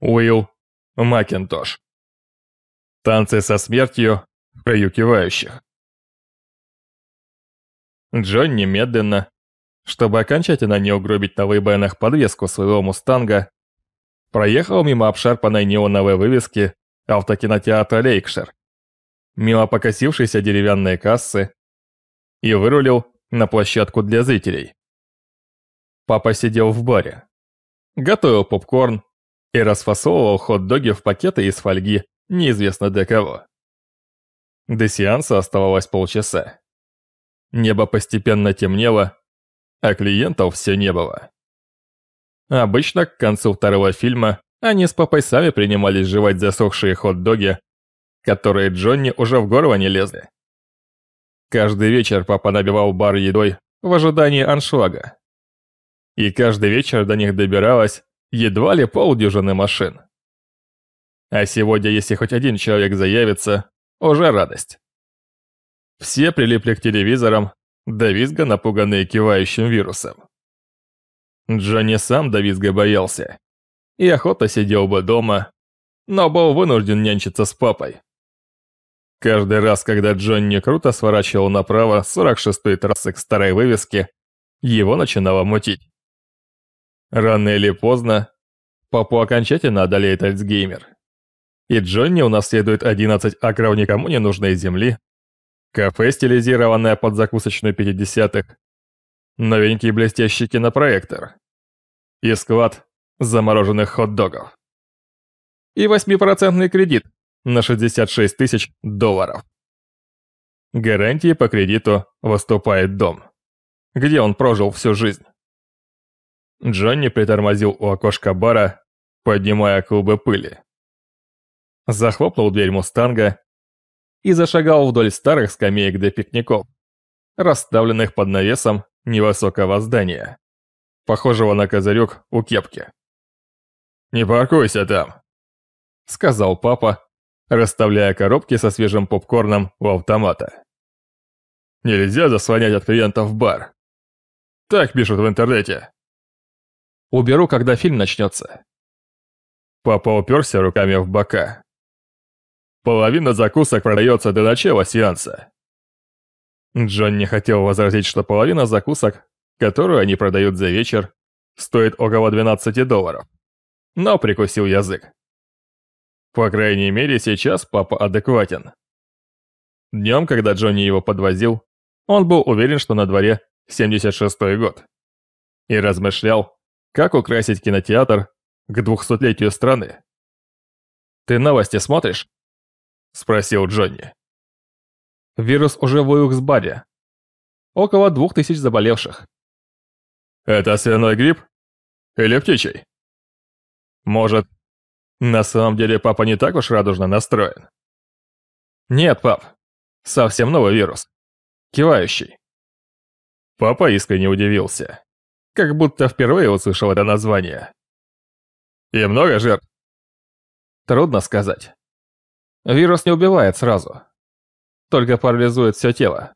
Уилл Макинтош. Танцы со смертью в краю кивающих. Джонни медленно, чтобы окончательно не угробить на выбоинах подвеску своего мустанга, проехал мимо обшарпанной неоновой вывески автокинотеатра Лейкшир, мимо покосившейся деревянной кассы и вырулил на площадку для зрителей. Папа сидел в баре, готовил попкорн и расфасовывал хот-доги в пакеты из фольги неизвестно для кого. До сеанса оставалось полчаса. Небо постепенно темнело, а клиентов все не было. Обычно к концу второго фильма они с папой сами принимались жевать засохшие хот-доги, которые Джонни уже в горло не лезли. Каждый вечер папа набивал бар едой в ожидании аншлага. И каждый вечер до них добиралось едва ли полдюжины машин. А сегодня, если хоть один человек заявится, уже радость. Все прилипли к телевизорам, до визга напуганные кивающим вирусом. Джонни сам до визга боялся. И охота сидел бы дома, но был вынужден нянчиться с папой. Каждый раз, когда Джонни круто сворачивал направо 46-й трассы к старой вывеске, его начинало мутить. Рано или поздно папу окончательно одолеет Альцгеймер. И Джонни унаследует 11 акров никому не нужной земли, кафе, стилизированное под закусочную 50-х, новенький блестящий кинопроектор и склад замороженных хот-догов. И 8% кредит на 66 тысяч долларов. Гарантией по кредиту выступает дом, где он прожил всю жизнь. Джонни притормозил у окошка бара, поднимая клубы пыли. Захлопнул дверь мустанга и зашагал вдоль старых скамеек для пикников, расставленных под навесом невысокого здания, похожего на козырек у кепки. «Не паркуйся там», — сказал папа, расставляя коробки со свежим попкорном у автомата. «Нельзя заслонять от клиентов бар. Так пишут в интернете». «Уберу, когда фильм начнется». Папа уперся руками в бока. Половина закусок продается до начала сеанса. Джон не хотел возразить, что половина закусок, которую они продают за вечер, стоит около 12 долларов. Но прикусил язык. По крайней мере, сейчас папа адекватен. Днем, когда Джонни его подвозил, он был уверен, что на дворе 76-й год. И размышлял, как украсить кинотеатр к двухсотлетию страны. «Ты новости смотришь?» – спросил Джонни. Вирус уже в Уилкс-баре. Около двух тысяч заболевших. Это свиной грипп? Или птичий? Может, на самом деле папа не так уж радужно настроен? Нет, пап. Совсем новый вирус. Кивающий. Папа искренне удивился. Как будто впервые услышал это название. И много жертв? Трудно сказать. Вирус не убивает сразу. Только парализует все тело.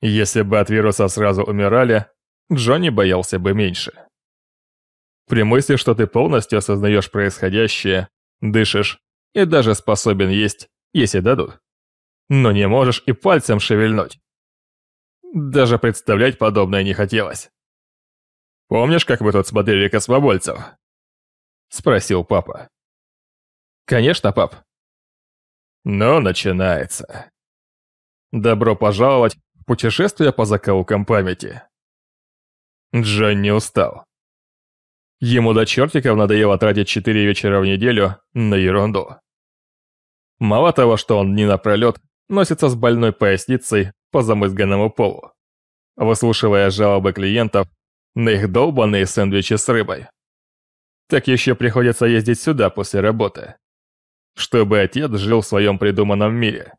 Если бы от вируса сразу умирали, Джонни боялся бы меньше. При мысли, что ты полностью осознаешь происходящее, дышишь и даже способен есть, если дадут. Но не можешь и пальцем шевельнуть. Даже представлять подобное не хотелось. «Помнишь, как мы тут смотрели космобольцев?» Спросил папа. «Конечно, пап. Но начинается. Добро пожаловать в путешествие по закоулкам памяти. Джонни устал. Ему до чертиков надоело тратить четыре вечера в неделю на ерунду. Мало того, что он дни напролет носится с больной поясницей по замызганному полу, выслушивая жалобы клиентов на их долбанные сэндвичи с рыбой. Так еще приходится ездить сюда после работы чтобы отец жил в своем придуманном мире,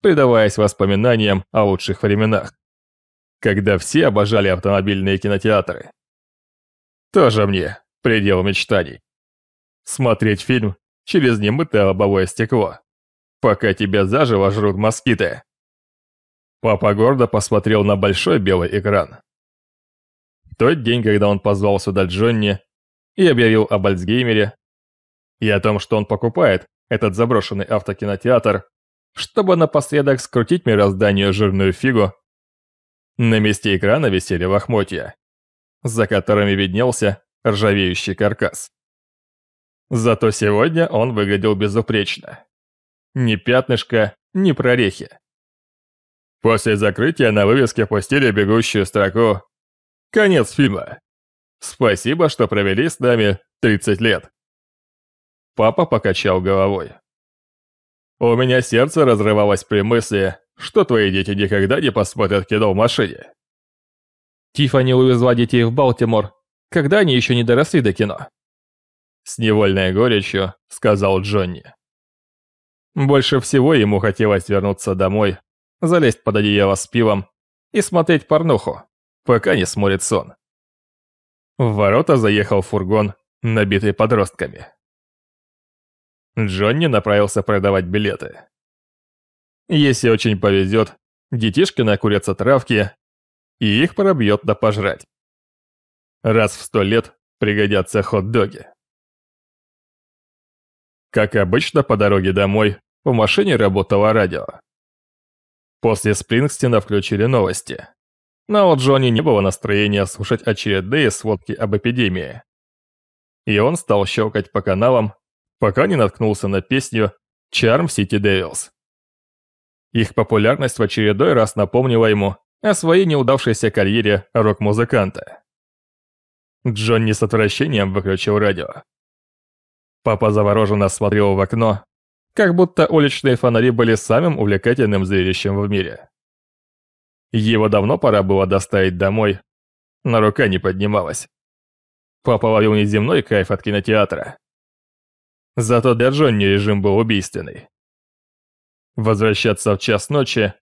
предаваясь воспоминаниям о лучших временах, когда все обожали автомобильные кинотеатры. Тоже мне предел мечтаний. Смотреть фильм через немытое лобовое стекло, пока тебя заживо жрут москиты. Папа гордо посмотрел на большой белый экран. Тот день, когда он позвал сюда Джонни и объявил об Альцгеймере, и о том, что он покупает этот заброшенный автокинотеатр, чтобы напоследок скрутить мирозданию жирную фигу, на месте экрана висели лохмотья, за которыми виднелся ржавеющий каркас. Зато сегодня он выглядел безупречно. Ни пятнышка, ни прорехи. После закрытия на вывеске пустили бегущую строку «Конец фильма». Спасибо, что провели с нами 30 лет. Папа покачал головой. У меня сердце разрывалось при мысли, что твои дети никогда не посмотрят кино в машине. Тиффани увезла детей в Балтимор, когда они еще не доросли до кино. С невольной горечью сказал Джонни. Больше всего ему хотелось вернуться домой залезть под одеяло с пивом и смотреть порнуху, пока не сморит сон. В ворота заехал фургон, набитый подростками. Джонни направился продавать билеты. Если очень повезет, детишки накурятся травки, и их пробьет на пожрать. Раз в сто лет пригодятся хот-доги. Как обычно, по дороге домой в машине работало радио. После Спрингстина включили новости. Но у Джонни не было настроения слушать очередные сводки об эпидемии. И он стал щелкать по каналам, пока не наткнулся на песню «Charm City Devils». Их популярность в очередной раз напомнила ему о своей неудавшейся карьере рок-музыканта. Джонни с отвращением выключил радио. Папа завороженно смотрел в окно, как будто уличные фонари были самым увлекательным зрелищем в мире. Его давно пора было доставить домой, но рука не поднималась. Папа ловил неземной кайф от кинотеатра. Зато для Джонни режим был убийственный. Возвращаться в час ночи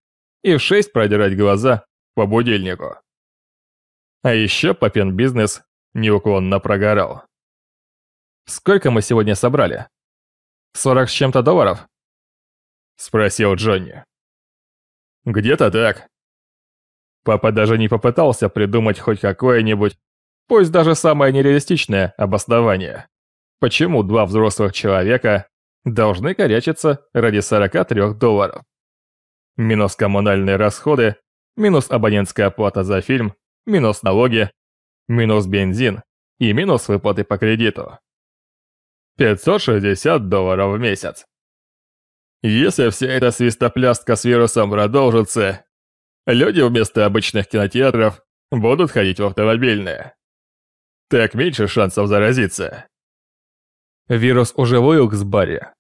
и в шесть продирать глаза по будильнику. А еще папин бизнес неуклонно прогорал. «Сколько мы сегодня собрали?» Сорок с чем-то долларов?» Спросил Джонни. «Где-то так». Папа даже не попытался придумать хоть какое-нибудь, пусть даже самое нереалистичное обоснование. Почему два взрослых человека должны корячиться ради 43 долларов? Минус коммунальные расходы, минус абонентская плата за фильм, минус налоги, минус бензин и минус выплаты по кредиту. 560 долларов в месяц. Если вся эта свистоплястка с вирусом продолжится, люди вместо обычных кинотеатров будут ходить в автомобильные. Так меньше шансов заразиться. Вирус уже в Уилкс-баре.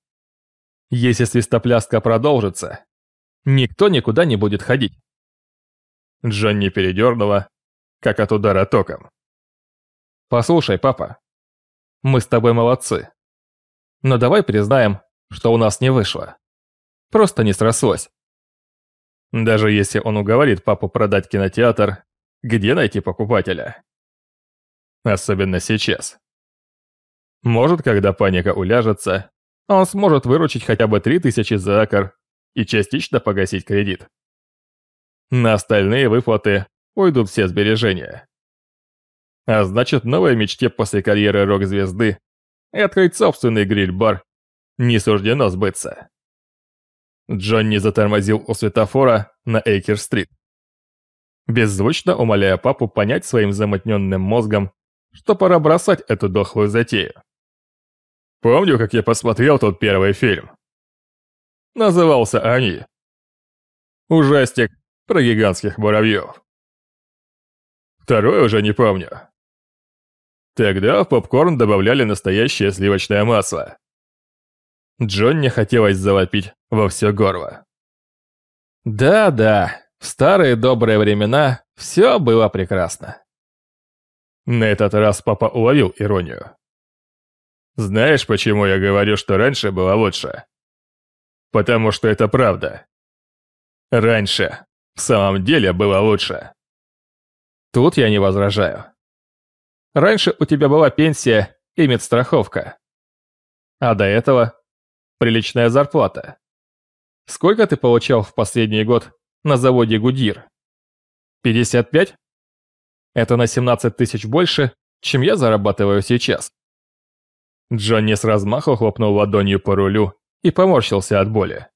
Если свистоплястка продолжится, никто никуда не будет ходить. Джонни передернула, как от удара током. «Послушай, папа, мы с тобой молодцы. Но давай признаем, что у нас не вышло. Просто не срослось. Даже если он уговорит папу продать кинотеатр, где найти покупателя? Особенно сейчас. Может, когда паника уляжется, он сможет выручить хотя бы 3000 за акр и частично погасить кредит. На остальные выплаты уйдут все сбережения. А значит, новой мечте после карьеры рок-звезды и открыть собственный гриль-бар не суждено сбыться. Джонни затормозил у светофора на Эйкер-стрит. Беззвучно умоляя папу понять своим замутненным мозгом, что пора бросать эту дохлую затею. Помню, как я посмотрел тот первый фильм. Назывался «Они». Ужастик про гигантских муравьев. Второй уже не помню. Тогда в попкорн добавляли настоящее сливочное масло. Джонни хотелось завопить во все горло. Да-да, в старые добрые времена все было прекрасно. На этот раз папа уловил иронию. Знаешь, почему я говорю, что раньше было лучше? Потому что это правда. Раньше в самом деле было лучше. Тут я не возражаю. Раньше у тебя была пенсия и медстраховка. А до этого приличная зарплата. Сколько ты получал в последний год на заводе Goodyear? 55? Это на 17 тысяч больше, чем я зарабатываю сейчас. Джонни с размаху хлопнул ладонью по рулю и поморщился от боли.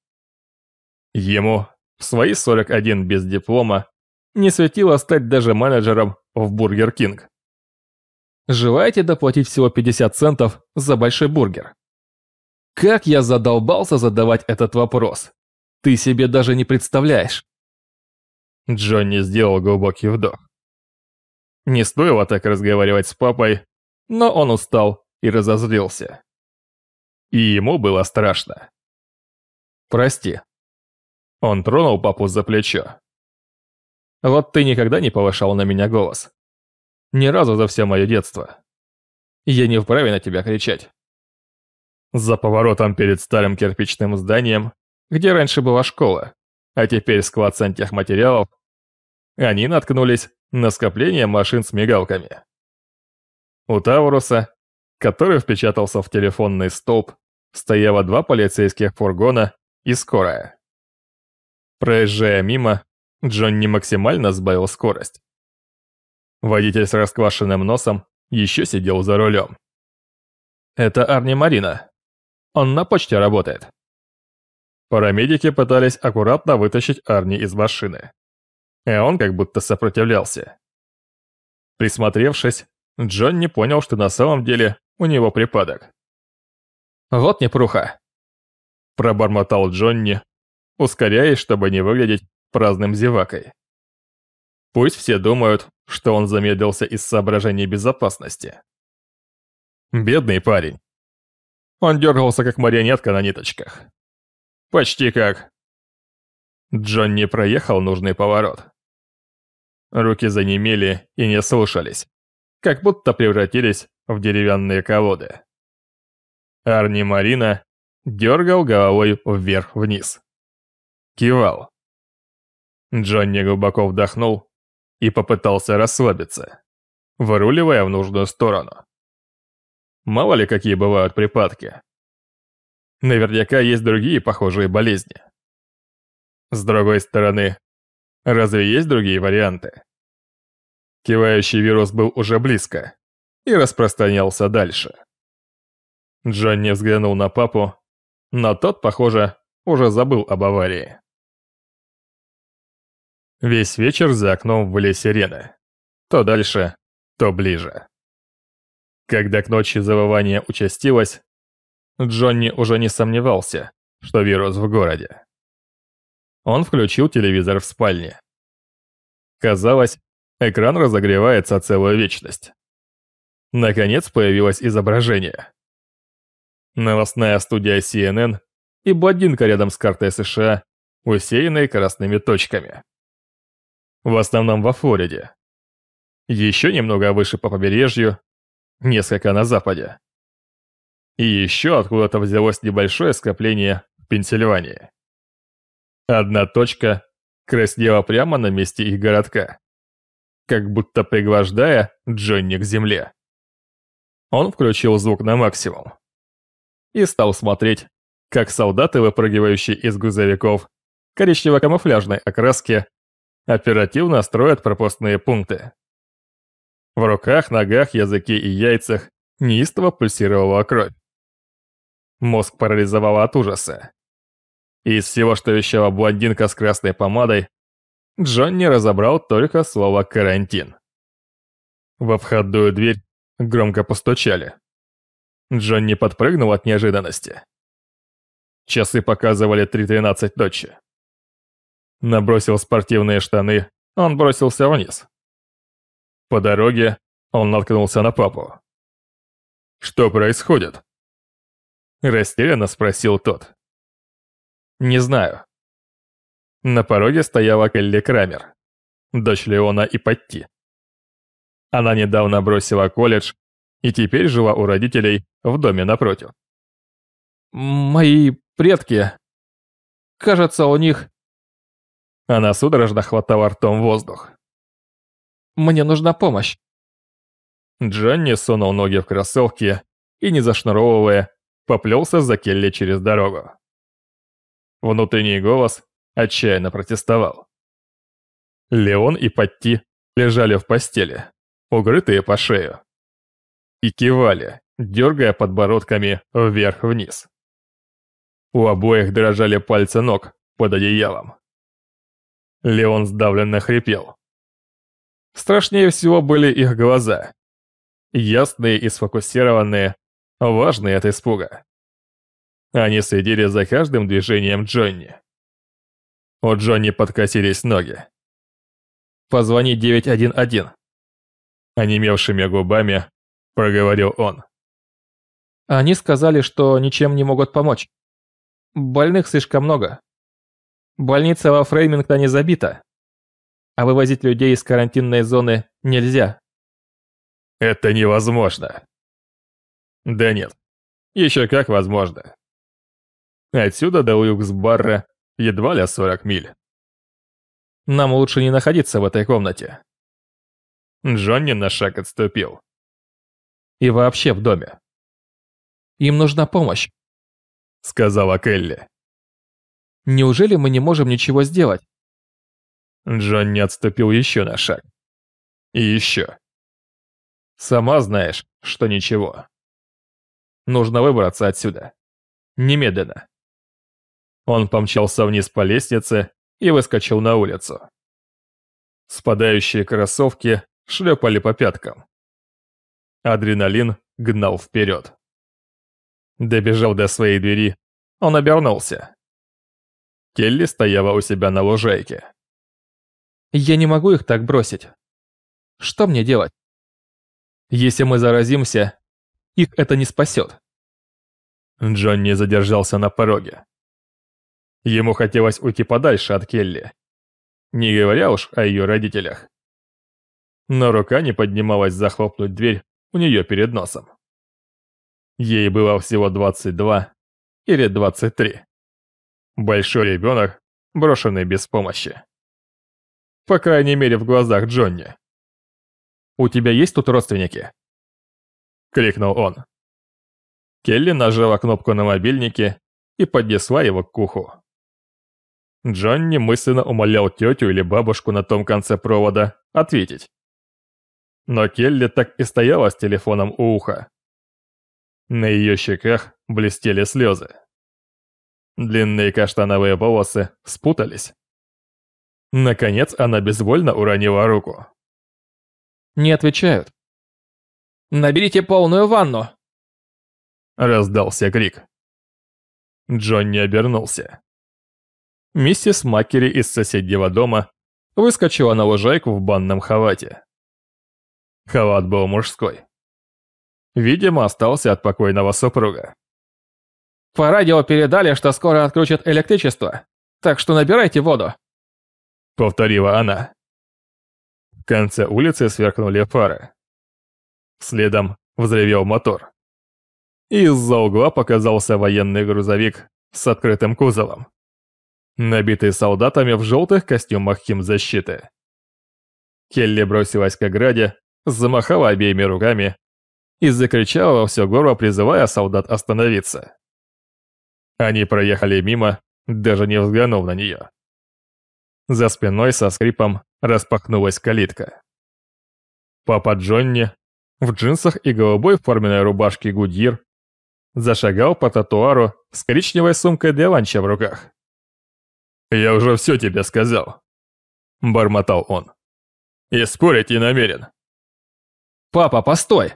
Ему, в свои 41 без диплома, не светило стать даже менеджером в Burger King. Желаете доплатить всего 50 центов за большой бургер? Как я задолбался задавать этот вопрос. Ты себе даже не представляешь. Джонни сделал глубокий вдох. Не стоило так разговаривать с папой, но он устал и разозлился. И ему было страшно. «Прости». Он тронул папу за плечо. «Вот ты никогда не повышал на меня голос. Ни разу за все мое детство. Я не вправе на тебя кричать». За поворотом перед старым кирпичным зданием, где раньше была школа, а теперь склад сантехматериалов, они наткнулись на скопление машин с мигалками. У Тауруса, который впечатался в телефонный столб, стояло два полицейских фургона и скорая. Проезжая мимо, Джонни максимально сбавил скорость. Водитель с расквашенным носом еще сидел за рулем. «Это Арни Марина. Он на почте работает». Парамедики пытались аккуратно вытащить Арни из машины и он как будто сопротивлялся. Присмотревшись, Джон понял, что на самом деле у него припадок. «Вот непруха!» Пробормотал Джонни, ускоряясь, чтобы не выглядеть праздным зевакой. Пусть все думают, что он замедлился из соображений безопасности. Бедный парень. Он дергался, как марионетка на ниточках. Почти как... Джонни проехал нужный поворот. Руки занемели и не слушались, как будто превратились в деревянные колоды. Арни Марина дергал головой вверх-вниз. Кивал. Джонни глубоко вдохнул и попытался расслабиться, выруливая в нужную сторону. Мало ли какие бывают припадки. Наверняка есть другие похожие болезни. С другой стороны, Разве есть другие варианты? Кивающий вирус был уже близко и распространялся дальше. Джонни взглянул на папу, но тот, похоже, уже забыл об аварии. Весь вечер за окном были сирены. То дальше, то ближе. Когда к ночи завывание участилось, Джонни уже не сомневался, что вирус в городе. Он включил телевизор в спальне. Казалось, экран разогревается целую вечность. Наконец появилось изображение. Новостная студия CNN и блондинка рядом с картой США, усеянной красными точками. В основном во Флориде. Еще немного выше по побережью, несколько на западе. И еще откуда-то взялось небольшое скопление в Пенсильвании. Одна точка краснела прямо на месте их городка, как будто пригвождая Джонни к земле. Он включил звук на максимум и стал смотреть, как солдаты, выпрыгивающие из грузовиков коричнево-камуфляжной окраски, оперативно строят пропускные пункты. В руках, ногах, языке и яйцах неистово пульсировала кровь. Мозг парализовал от ужаса. Из всего, что вещала блондинка с красной помадой, Джонни разобрал только слово «карантин». Во входную дверь громко постучали. Джонни подпрыгнул от неожиданности. Часы показывали 3.13 ночи. Набросил спортивные штаны, он бросился вниз. По дороге он наткнулся на папу. «Что происходит?» Растерянно спросил тот. Не знаю. На пороге стояла Келли Крамер, дочь Леона и Патти. Она недавно бросила колледж и теперь жила у родителей в доме напротив. «Мои предки... Кажется, у них...» Она судорожно хватала ртом воздух. «Мне нужна помощь». Джонни сунул ноги в кроссовки и, не зашнуровывая, поплелся за Келли через дорогу. Внутренний голос отчаянно протестовал. Леон и Патти лежали в постели, угрытые по шею. И кивали, дергая подбородками вверх-вниз. У обоих дрожали пальцы ног под одеялом. Леон сдавленно хрипел. Страшнее всего были их глаза. Ясные и сфокусированные, важные от испуга. Они следили за каждым движением Джонни. У Джонни подкосились ноги. «Позвони 911», — онемевшими губами проговорил он. Они сказали, что ничем не могут помочь. Больных слишком много. Больница во Фреймингтоне забита. А вывозить людей из карантинной зоны нельзя. Это невозможно. Да нет, еще как возможно. Отсюда до Уюксбарра едва ли 40 миль. Нам лучше не находиться в этой комнате. Джонни на шаг отступил. И вообще в доме. Им нужна помощь, сказала Келли. Неужели мы не можем ничего сделать? Джон отступил еще на шаг. И еще. Сама знаешь, что ничего. Нужно выбраться отсюда. Немедленно. Он помчался вниз по лестнице и выскочил на улицу. Спадающие кроссовки шлепали по пяткам. Адреналин гнал вперед. Добежал до своей двери, он обернулся. Келли стояла у себя на лужайке. «Я не могу их так бросить. Что мне делать? Если мы заразимся, их это не спасет». Джонни задержался на пороге. Ему хотелось уйти подальше от Келли, не говоря уж о ее родителях. Но рука не поднималась захлопнуть дверь у нее перед носом. Ей было всего 22 или 23. Большой ребенок, брошенный без помощи. По крайней мере, в глазах Джонни. «У тебя есть тут родственники?» Крикнул он. Келли нажала кнопку на мобильнике и поднесла его к уху. Джонни мысленно умолял тетю или бабушку на том конце провода ответить. Но Келли так и стояла с телефоном у уха. На ее щеках блестели слезы. Длинные каштановые волосы спутались. Наконец она безвольно уронила руку. «Не отвечают». «Наберите полную ванну!» Раздался крик. Джонни обернулся. Миссис Маккери из соседнего дома выскочила на лужайку в банном халате. Халат был мужской. Видимо, остался от покойного супруга. По радио передали, что скоро отключат электричество, так что набирайте воду. Повторила она. В конце улицы сверкнули фары. Следом взревел мотор. Из-за угла показался военный грузовик с открытым кузовом, набитый солдатами в желтых костюмах химзащиты. Келли бросилась к ограде, замахала обеими руками и закричала во все горло, призывая солдат остановиться. Они проехали мимо, даже не взглянув на нее. За спиной со скрипом распахнулась калитка. Папа Джонни в джинсах и голубой форменной рубашке Гудьир зашагал по тротуару с коричневой сумкой для ланча в руках. «Я уже все тебе сказал», — бормотал он. «И спорить не намерен». «Папа, постой!»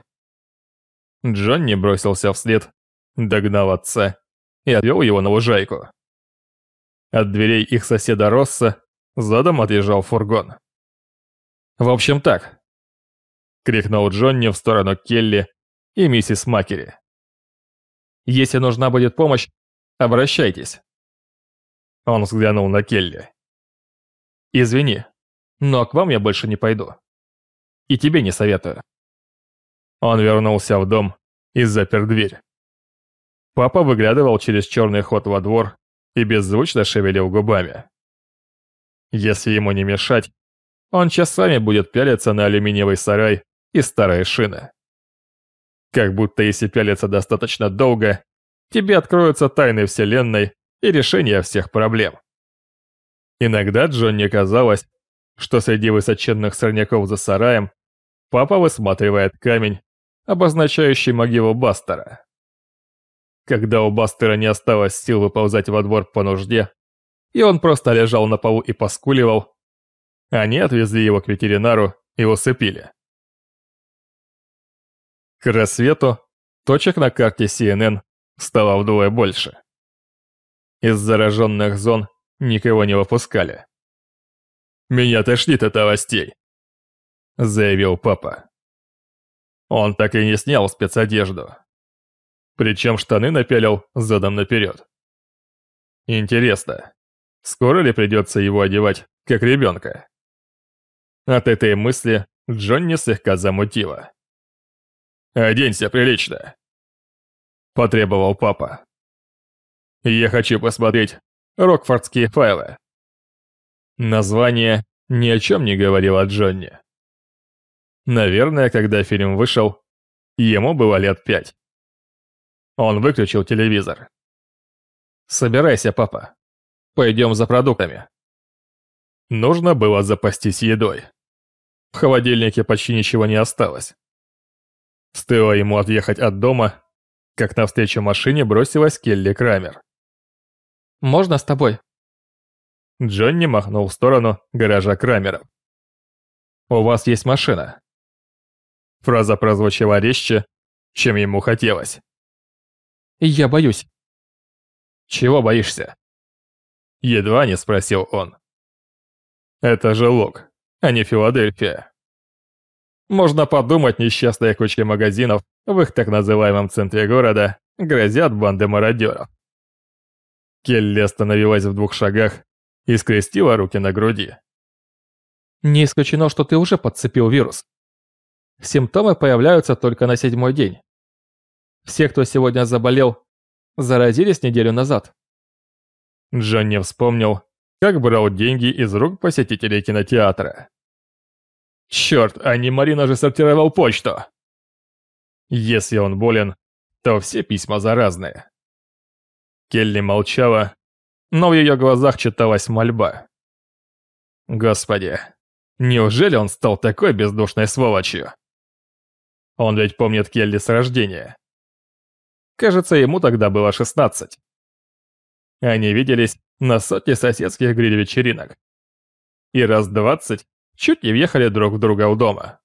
Джонни бросился вслед, догнал отца и отвел его на лужайку. От дверей их соседа Росса задом отъезжал фургон. «В общем так», — крикнул Джонни в сторону Келли и миссис Макери. «Если нужна будет помощь, обращайтесь». Он взглянул на Келли. «Извини, но к вам я больше не пойду. И тебе не советую». Он вернулся в дом и запер дверь. Папа выглядывал через черный ход во двор и беззвучно шевелил губами. Если ему не мешать, он часами будет пялиться на алюминиевый сарай и старые шины. Как будто если пялиться достаточно долго, тебе откроются тайны Вселенной и решение всех проблем. Иногда Джонни казалось, что среди высоченных сорняков за сараем папа высматривает камень, обозначающий могилу Бастера. Когда у Бастера не осталось сил выползать во двор по нужде, и он просто лежал на полу и поскуливал, они отвезли его к ветеринару и усыпили. К рассвету точек на карте CNN стало вдвое больше. Из зараженных зон никого не выпускали. «Меня тошнит от новостей», — заявил папа. Он так и не снял спецодежду. Причем штаны напялил задом наперед. Интересно, скоро ли придется его одевать, как ребенка? От этой мысли Джонни слегка замутило. «Оденься прилично», — потребовал папа. «Я хочу посмотреть Рокфордские файлы». Название ни о чем не говорило Джонни. Наверное, когда фильм вышел, ему было лет пять. Он выключил телевизор. «Собирайся, папа. Пойдем за продуктами». Нужно было запастись едой. В холодильнике почти ничего не осталось. Стоило ему отъехать от дома, как навстречу машине бросилась Келли Крамер. «Можно с тобой?» Джонни махнул в сторону гаража Крамеров. «У вас есть машина». Фраза прозвучала резче, чем ему хотелось. «Я боюсь». «Чего боишься?» Едва не спросил он. «Это же Лог, а не Филадельфия». Можно подумать, несчастные кучки магазинов в их так называемом центре города грозят банды мародеров. Келли остановилась в двух шагах и скрестила руки на груди. «Не исключено, что ты уже подцепил вирус. Симптомы появляются только на седьмой день. Все, кто сегодня заболел, заразились неделю назад». Джонни вспомнил, как брал деньги из рук посетителей кинотеатра. Черт, а не Марина же сортировал почту. Если он болен, то все письма заразные. Келли молчала, но в ее глазах читалась мольба. Господи, неужели он стал такой бездушной сволочью? Он ведь помнит Келли с рождения. Кажется, ему тогда было 16. Они виделись на сотне соседских гриль-вечеринок. И раз двадцать чуть не въехали друг в друга у дома.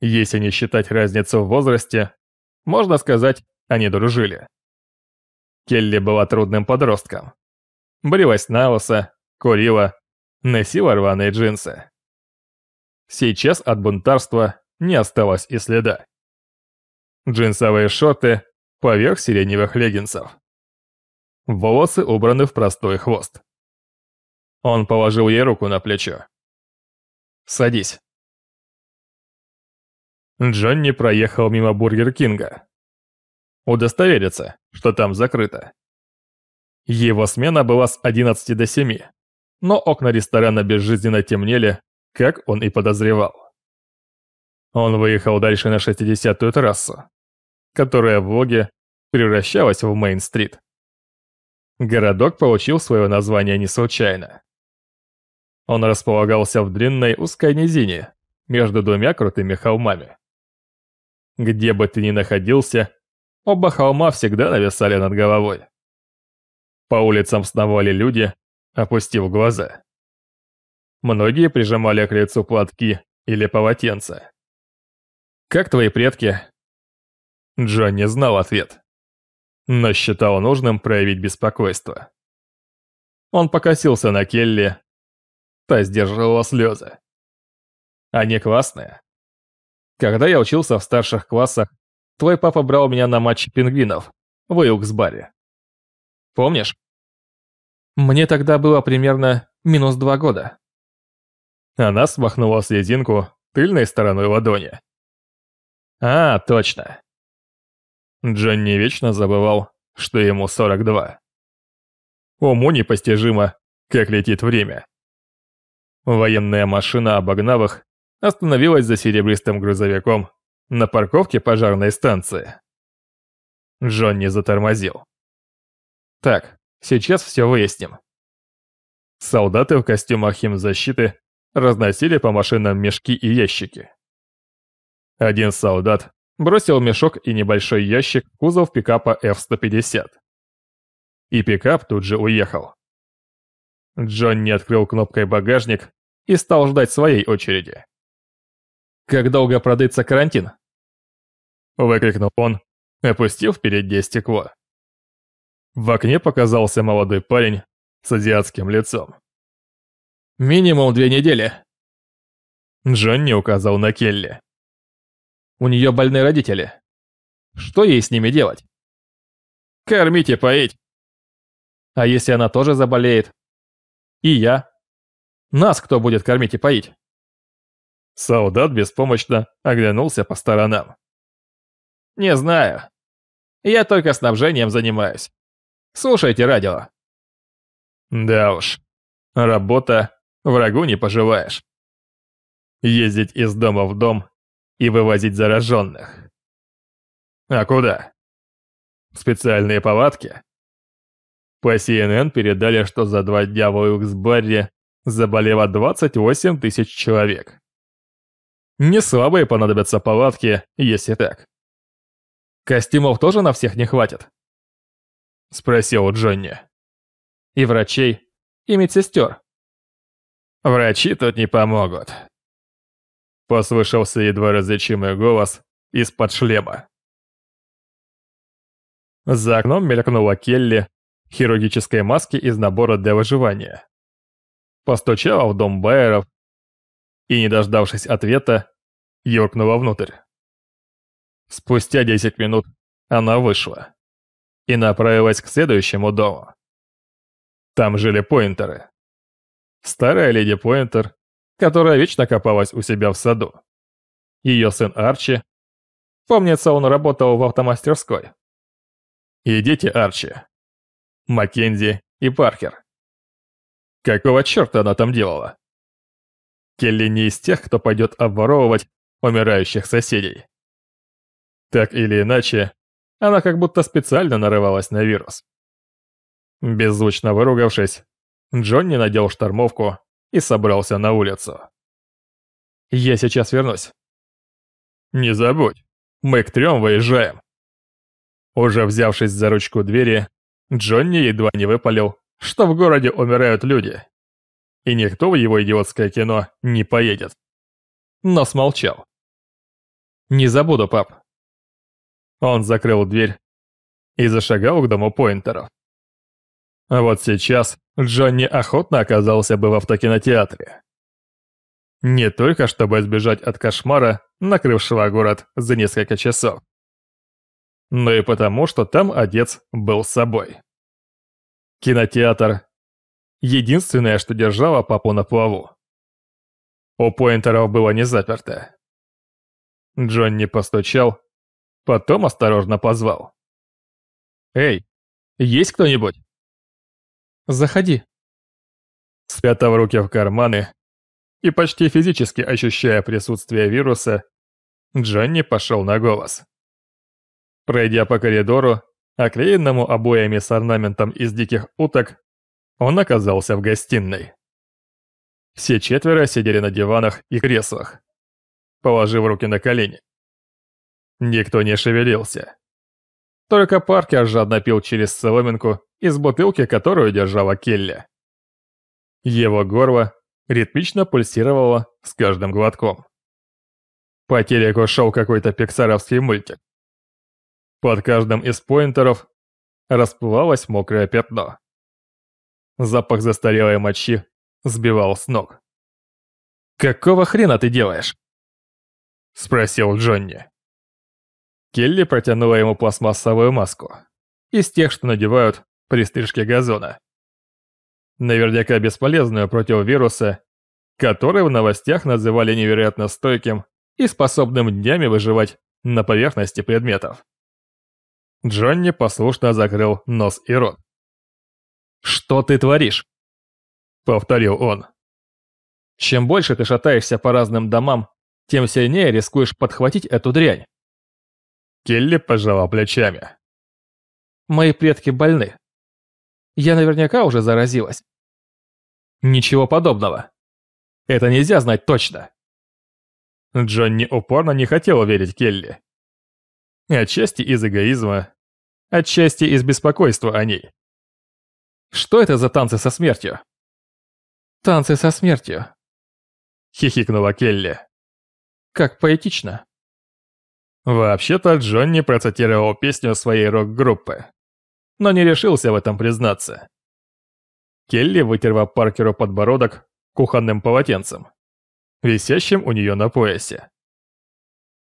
Если не считать разницу в возрасте, можно сказать, они дружили. Келли была трудным подростком. Брилась на лысо, курила, носила рваные джинсы. Сейчас от бунтарства не осталось и следа. Джинсовые шорты поверх сиреневых леггинсов. Волосы убраны в простой хвост. Он положил ей руку на плечо. Садись». Джонни проехал мимо Бургер Кинга. Удостовериться, что там закрыто. Его смена была с 11 до 7, но окна ресторана безжизненно темнели, как он и подозревал. Он выехал дальше на 60-ю трассу, которая в Воге превращалась в Мейн-стрит. Городок получил свое название не случайно. Он располагался в длинной узкой низине между двумя крутыми холмами. Где бы ты ни находился, оба холма всегда нависали над головой. По улицам сновали люди, опустив глаза. Многие прижимали к лицу платки или полотенца. «Как твои предки?» Джон не знал ответ, но считал нужным проявить беспокойство. Он покосился на Келли, Та сдерживала слезы. Они классные. Когда я учился в старших классах, твой папа брал меня на матчи пингвинов в Уилкс-баре. Помнишь? Мне тогда было примерно минус два года. Она смахнула слезинку тыльной стороной ладони. А, точно. Джонни вечно забывал, что ему 42. Уму непостижимо, как летит время. Военная машина, обогнав их, остановилась за серебристым грузовиком на парковке пожарной станции. Джонни затормозил. Так, сейчас все выясним. Солдаты в костюмах химзащиты разносили по машинам мешки и ящики. Один солдат бросил мешок и небольшой ящик кузов пикапа F-150. И пикап тут же уехал. Джонни открыл кнопкой багажник и стал ждать своей очереди. «Как долго продлится карантин?» Выкрикнул он, опустив переднее стекло. В окне показался молодой парень с азиатским лицом. «Минимум две недели», Джонни указал на Келли. У нее больные родители. Что ей с ними делать? Кормить и поить. А если она тоже заболеет? И я? Нас кто будет кормить и поить? Солдат беспомощно оглянулся по сторонам. Не знаю. Я только снабжением занимаюсь. Слушайте радио. Да уж. Работа врагу не пожелаешь ездить из дома в дом и вывозить зараженных. А куда? В специальные палатки? По CNN передали, что за два дня в Уиксбарре заболело 28 тысяч человек. Не слабые понадобятся палатки, если так. Костюмов тоже на всех не хватит? Спросил Джонни. И врачей, и медсестер. Врачи тут не помогут. Послышался едва различимый голос из-под шлема. За окном мелькнула Келли хирургической маске из набора для выживания. Постучала в дом Байеров и, не дождавшись ответа, юркнула внутрь. Спустя 10 минут она вышла и направилась к следующему дому. Там жили поинтеры. Старая леди Поинтер которая вечно копалась у себя в саду. Ее сын Арчи. Помнится, он работал в автомастерской. И дети Арчи. Маккензи и Паркер. Какого черта она там делала? Келли не из тех, кто пойдет обворовывать умирающих соседей. Так или иначе, она как будто специально нарывалась на вирус. Беззвучно выругавшись, Джонни надел штормовку и собрался на улицу. «Я сейчас вернусь». «Не забудь, мы к трем выезжаем». Уже взявшись за ручку двери, Джонни едва не выпалил, что в городе умирают люди. И никто в его идиотское кино не поедет. Но смолчал. «Не забуду, пап». Он закрыл дверь и зашагал к дому Пойнтеров. А вот сейчас Джонни охотно оказался бы в автокинотеатре. Не только чтобы избежать от кошмара, накрывшего город за несколько часов, но и потому, что там отец был собой. Кинотеатр — единственное, что держало папу на плаву. У Пойнтеров было не заперто. Джонни постучал, потом осторожно позвал. «Эй, есть кто-нибудь?» Заходи. Спрятав руки в карманы и почти физически ощущая присутствие вируса, Джонни пошел на голос. Пройдя по коридору, оклеенному обоями с орнаментом из диких уток, он оказался в гостиной. Все четверо сидели на диванах и креслах, положив руки на колени. Никто не шевелился. Только Паркер жадно пил через соломинку из бутылки, которую держала Келли. Его горло ритмично пульсировало с каждым глотком. По телеку шел какой-то пиксаровский мультик. Под каждым из поинтеров расплывалось мокрое пятно. Запах застарелой мочи сбивал с ног. «Какого хрена ты делаешь?» — спросил Джонни. Келли протянула ему пластмассовую маску. Из тех, что надевают при стрижке газона. Наверняка бесполезную против вируса, который в новостях называли невероятно стойким и способным днями выживать на поверхности предметов. Джонни послушно закрыл нос и рот. «Что ты творишь?» — повторил он. «Чем больше ты шатаешься по разным домам, тем сильнее рискуешь подхватить эту дрянь». Келли пожала плечами. «Мои предки больны. Я наверняка уже заразилась. Ничего подобного. Это нельзя знать точно. Джонни упорно не хотел верить Келли. Отчасти из эгоизма, отчасти из беспокойства о ней. Что это за танцы со смертью? Танцы со смертью. Хихикнула Келли. Как поэтично. Вообще-то Джонни процитировал песню своей рок-группы, но не решился в этом признаться. Келли вытерла Паркеру подбородок кухонным полотенцем, висящим у нее на поясе.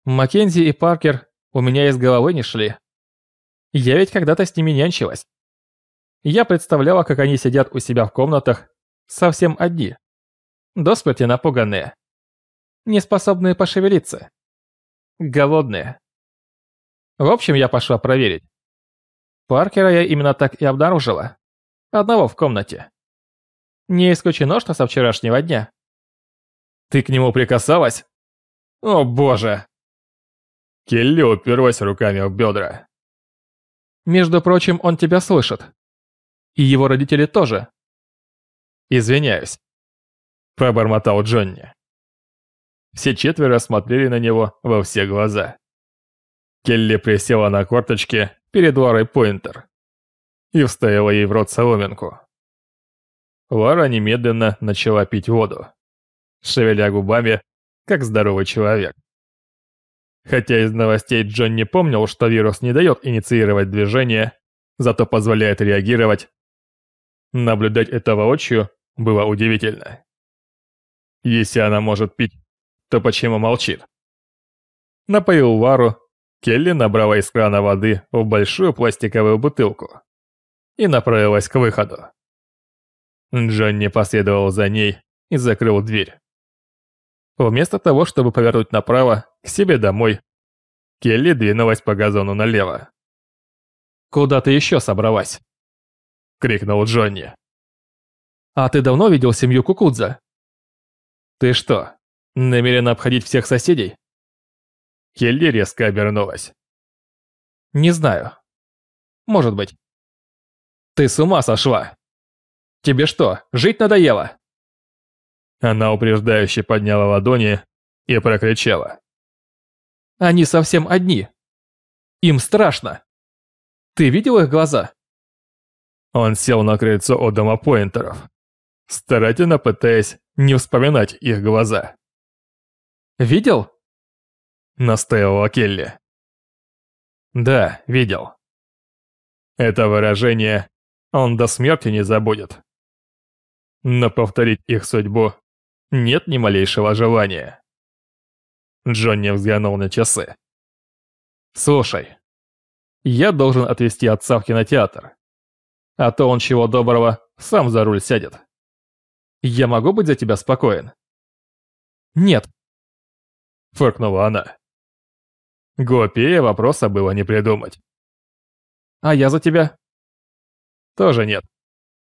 Маккензи и Паркер у меня из головы не шли. Я ведь когда-то с ними нянчилась. Я представляла, как они сидят у себя в комнатах, совсем одни, до смерти напуганные, неспособные пошевелиться, голодные. В общем, я пошла проверить. Паркера я именно так и обнаружила. Одного в комнате. Не исключено, что со вчерашнего дня. Ты к нему прикасалась? О боже! Келли уперлась руками в бедра. Между прочим, он тебя слышит. И его родители тоже. Извиняюсь. Пробормотал Джонни. Все четверо смотрели на него во все глаза. Келли присела на корточки перед Ларой Пойнтер и вставила ей в рот соломинку. Лара немедленно начала пить воду, шевеля губами, как здоровый человек. Хотя из новостей Джон не помнил, что вирус не дает инициировать движение, зато позволяет реагировать, наблюдать это воочию было удивительно. Если она может пить, то почему молчит? Напоил Вару, Келли набрала из крана воды в большую пластиковую бутылку и направилась к выходу. Джонни последовал за ней и закрыл дверь. Вместо того, чтобы повернуть направо, к себе домой, Келли двинулась по газону налево. «Куда ты еще собралась?» — крикнул Джонни. «А ты давно видел семью Кукудза?» «Ты что, намерен обходить всех соседей?» Келли резко обернулась. «Не знаю. Может быть». «Ты с ума сошла? Тебе что, жить надоело?» Она упреждающе подняла ладони и прокричала. «Они совсем одни. Им страшно. Ты видел их глаза?» Он сел на крыльцо у дома Пойнтеров, старательно пытаясь не вспоминать их глаза. «Видел?» – настаивала Келли. «Да, видел. Это выражение он до смерти не забудет. Но повторить их судьбу нет ни малейшего желания. Джонни взглянул на часы. «Слушай, я должен отвезти отца в кинотеатр, а то он чего доброго сам за руль сядет. Я могу быть за тебя спокоен?» «Нет», — фыркнула она. Глупее вопроса было не придумать. «А я за тебя?» «Тоже нет»,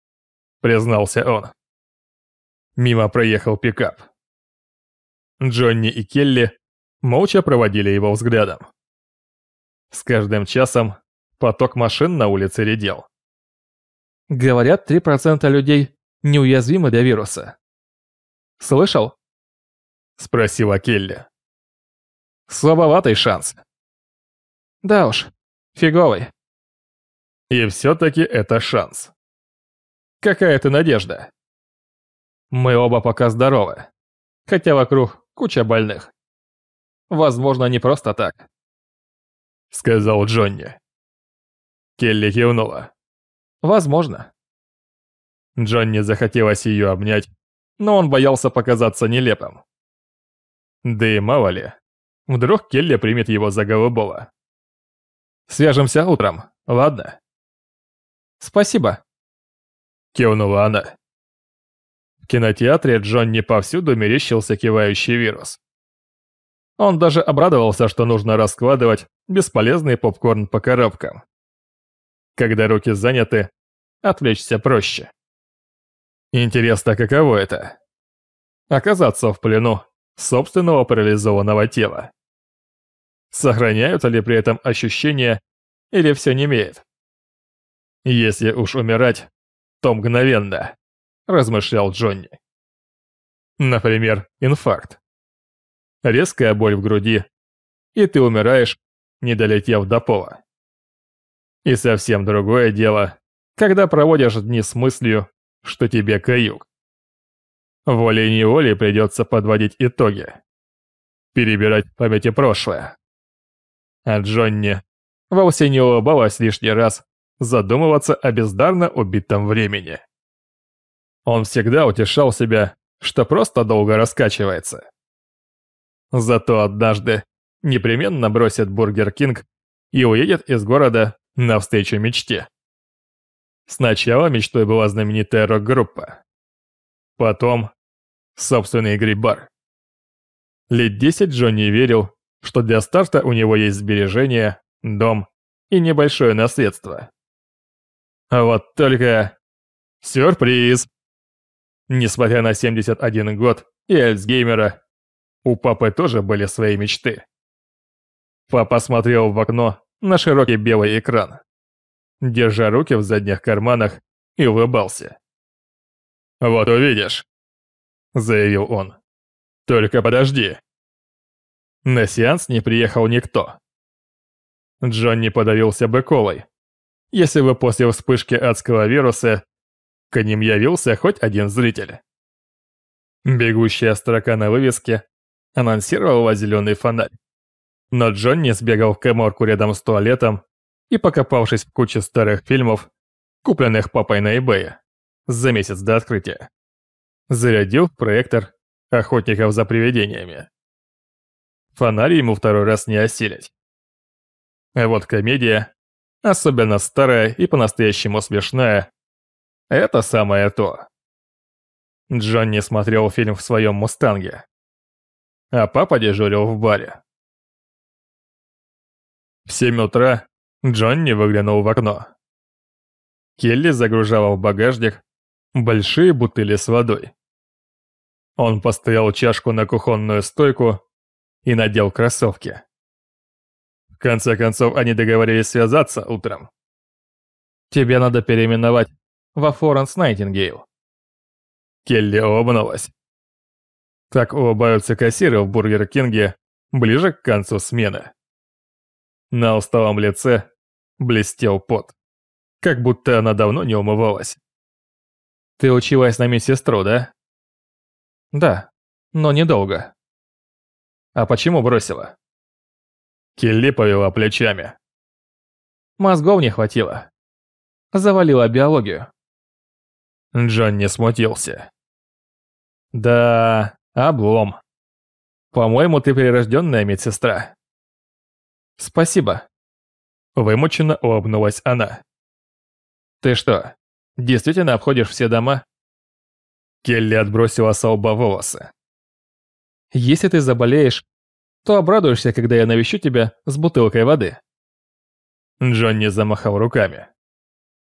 — признался он. Мимо проехал пикап. Джонни и Келли молча проводили его взглядом. С каждым часом поток машин на улице редел. Говорят, 3% людей неуязвимы для вируса. Слышал? Спросила Келли. Слабоватый шанс. Да уж, фиговый. И все-таки это шанс. Какая ты надежда? Мы оба пока здоровы. Хотя вокруг куча больных. Возможно, не просто так. Сказал Джонни. Келли кивнула. Возможно. Джонни захотелось ее обнять, но он боялся показаться нелепым. Да и мало ли, вдруг Келли примет его за голубого. Свяжемся утром, ладно? Спасибо. Кивнула она кинотеатре Джонни повсюду мерещился кивающий вирус. Он даже обрадовался, что нужно раскладывать бесполезный попкорн по коробкам. Когда руки заняты, отвлечься проще. Интересно, каково это? Оказаться в плену собственного парализованного тела. Сохраняются ли при этом ощущения или все не имеет? Если уж умирать, то мгновенно размышлял Джонни. Например, инфаркт. Резкая боль в груди, и ты умираешь не долетев до пола. И совсем другое дело, когда проводишь дни с мыслью, что тебе каюк. Волей-неволей придется подводить итоги. Перебирать в памяти прошлое. А Джонни вовсе не улыбалась лишний раз задумываться о бездарно убитом времени. Он всегда утешал себя, что просто долго раскачивается. Зато однажды непременно бросит Burger King и уедет из города навстречу мечте. Сначала мечтой была знаменитая рок-группа. Потом собственный гриль-бар. Лет десять Джонни верил, что для старта у него есть сбережения, дом и небольшое наследство. А вот только... Сюрприз! Несмотря на 71 год и Альцгеймера, у папы тоже были свои мечты. Папа смотрел в окно на широкий белый экран, держа руки в задних карманах и улыбался. «Вот увидишь», — заявил он. «Только подожди». На сеанс не приехал никто. Джонни подавился бы колой, если бы после вспышки адского вируса к ним явился хоть один зритель. Бегущая строка на вывеске анонсировала зеленый фонарь. Но Джонни сбегал в коморку рядом с туалетом и, покопавшись в куче старых фильмов, купленных папой на eBay за месяц до открытия, зарядил проектор охотников за привидениями. Фонарь ему второй раз не осилить. А вот комедия, особенно старая и по-настоящему смешная, это самое то. Джонни смотрел фильм в своем «Мустанге», а папа дежурил в баре. В семь утра Джонни выглянул в окно. Келли загружала в багажник большие бутыли с водой. Он поставил чашку на кухонную стойку и надел кроссовки. В конце концов, они договорились связаться утром. «Тебе надо переименовать во Флоренс Найтингейл». Келли улыбнулась. Так улыбаются кассиры в Бургер Кинге ближе к концу смены. На усталом лице блестел пот, как будто она давно не умывалась. «Ты училась на медсестру, да?» «Да, но недолго». «А почему бросила?» Келли повела плечами. «Мозгов не хватило. Завалила биологию». Джон не смутился. «Да, облом. По-моему, ты прирожденная медсестра». «Спасибо». Вымученно улыбнулась она. «Ты что, действительно обходишь все дома?» Келли отбросила с лба волосы. «Если ты заболеешь, то обрадуешься, когда я навещу тебя с бутылкой воды». Джонни замахал руками.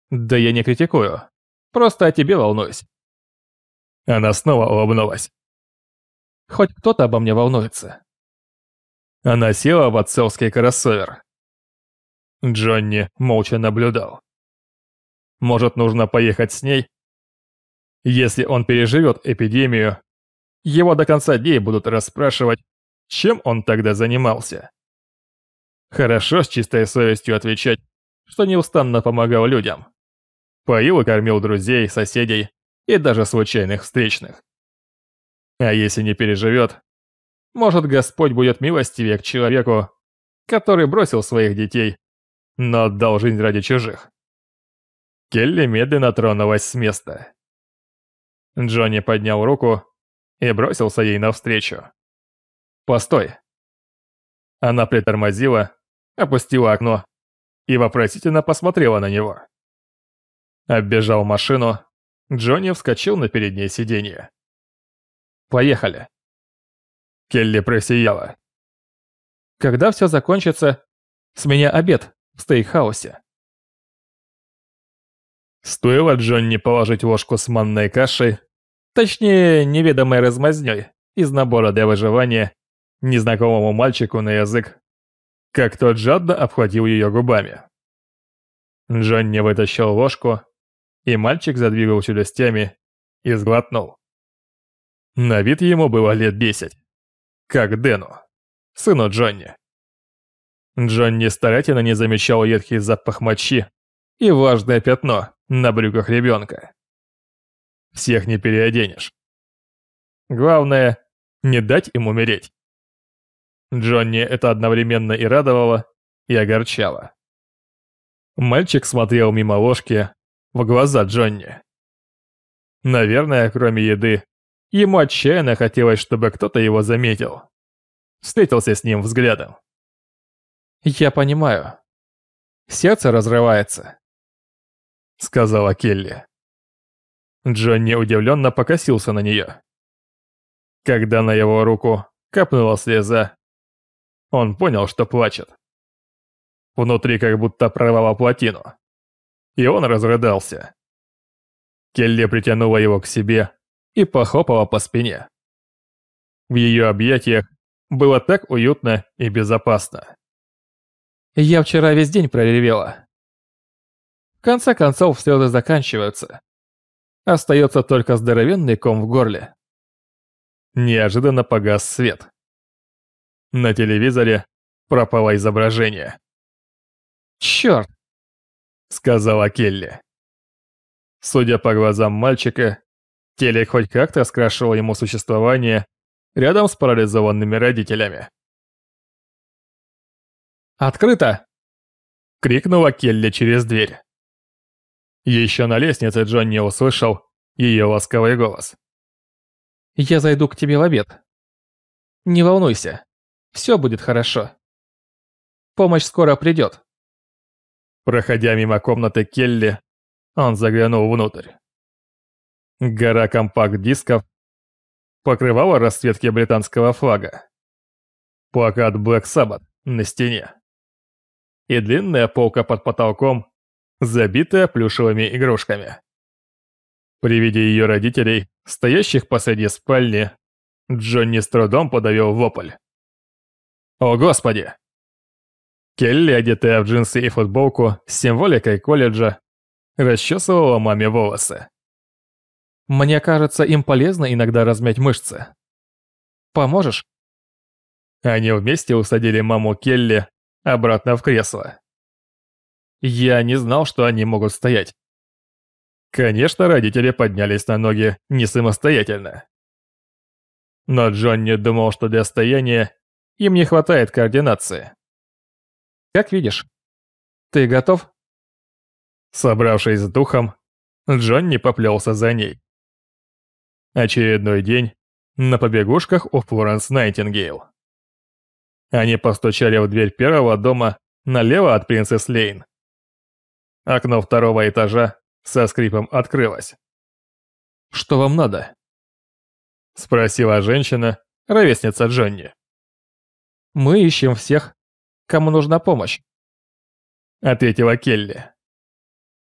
«Да я не критикую. Просто о тебе волнуюсь». Она снова улыбнулась. «Хоть кто-то обо мне волнуется». Она села в отцовский кроссовер. Джонни молча наблюдал. Может, нужно поехать с ней? Если он переживет эпидемию, его до конца дней будут расспрашивать, чем он тогда занимался. Хорошо с чистой совестью отвечать, что неустанно помогал людям. Поил и кормил друзей, соседей и даже случайных встречных. А если не переживет, может, Господь будет милостивее к человеку, который бросил своих детей, но отдал жизнь ради чужих. Келли медленно тронулась с места. Джонни поднял руку и бросился ей навстречу. «Постой!» Она притормозила, опустила окно и вопросительно посмотрела на него. Оббежал машину, Джонни вскочил на переднее сиденье. «Поехали!» Келли просияла. «Когда все закончится, с меня обед в стейкхаусе». Стоило Джонни положить ложку с манной кашей, точнее, неведомой размазнёй, из набора для выживания, незнакомому мальчику на язык, как тот жадно обхватил ее губами. Джонни вытащил ложку, и мальчик задвигал челюстями и сглотнул. На вид ему было лет десять как Дэну, сыну Джонни. Джонни старательно не замечал едкий запах мочи и влажное пятно на брюках ребенка. Всех не переоденешь. Главное, не дать им умереть. Джонни это одновременно и радовало, и огорчало. Мальчик смотрел мимо ложки в глаза Джонни. Наверное, кроме еды, ему отчаянно хотелось, чтобы кто-то его заметил. Встретился с ним взглядом. «Я понимаю. Сердце разрывается», — сказала Келли. Джонни удивленно покосился на нее. Когда на его руку капнула слеза, он понял, что плачет. Внутри как будто прорвало плотину. И он разрыдался. Келли притянула его к себе и похлопала по спине. В ее объятиях было так уютно и безопасно. Я вчера весь день проревела. В конце концов, слезы заканчиваются. Остается только здоровенный ком в горле. Неожиданно погас свет. На телевизоре пропало изображение. «Чёрт!» — сказала Келли. Судя по глазам мальчика, телек хоть как-то скрашивал ему существование рядом с парализованными родителями. «Открыто!» — крикнула Келли через дверь. Еще на лестнице Джон не услышал ее ласковый голос. «Я зайду к тебе в обед. Не волнуйся, все будет хорошо. Помощь скоро придет». Проходя мимо комнаты Келли, он заглянул внутрь. Гора компакт-дисков покрывала расцветки британского флага. Плакат Black Sabbath на стене и длинная полка под потолком, забитая плюшевыми игрушками. При виде ее родителей, стоящих посреди спальни, Джонни с трудом подавил вопль. «О, Господи!» Келли, одетая в джинсы и футболку с символикой колледжа, расчесывала маме волосы. «Мне кажется, им полезно иногда размять мышцы. Поможешь?» Они вместе усадили маму Келли обратно в кресло. Я не знал, что они могут стоять. Конечно, родители поднялись на ноги не самостоятельно. Но Джонни думал, что для стояния им не хватает координации. «Как видишь. Ты готов?» Собравшись с духом, Джонни поплелся за ней. Очередной день на побегушках у Флоренс Найтингейл. Они постучали в дверь первого дома налево от Принцесс Лейн. Окно второго этажа со скрипом открылось. «Что вам надо?» Спросила женщина, ровесница Джонни. «Мы ищем всех, кому нужна помощь», ответила Келли.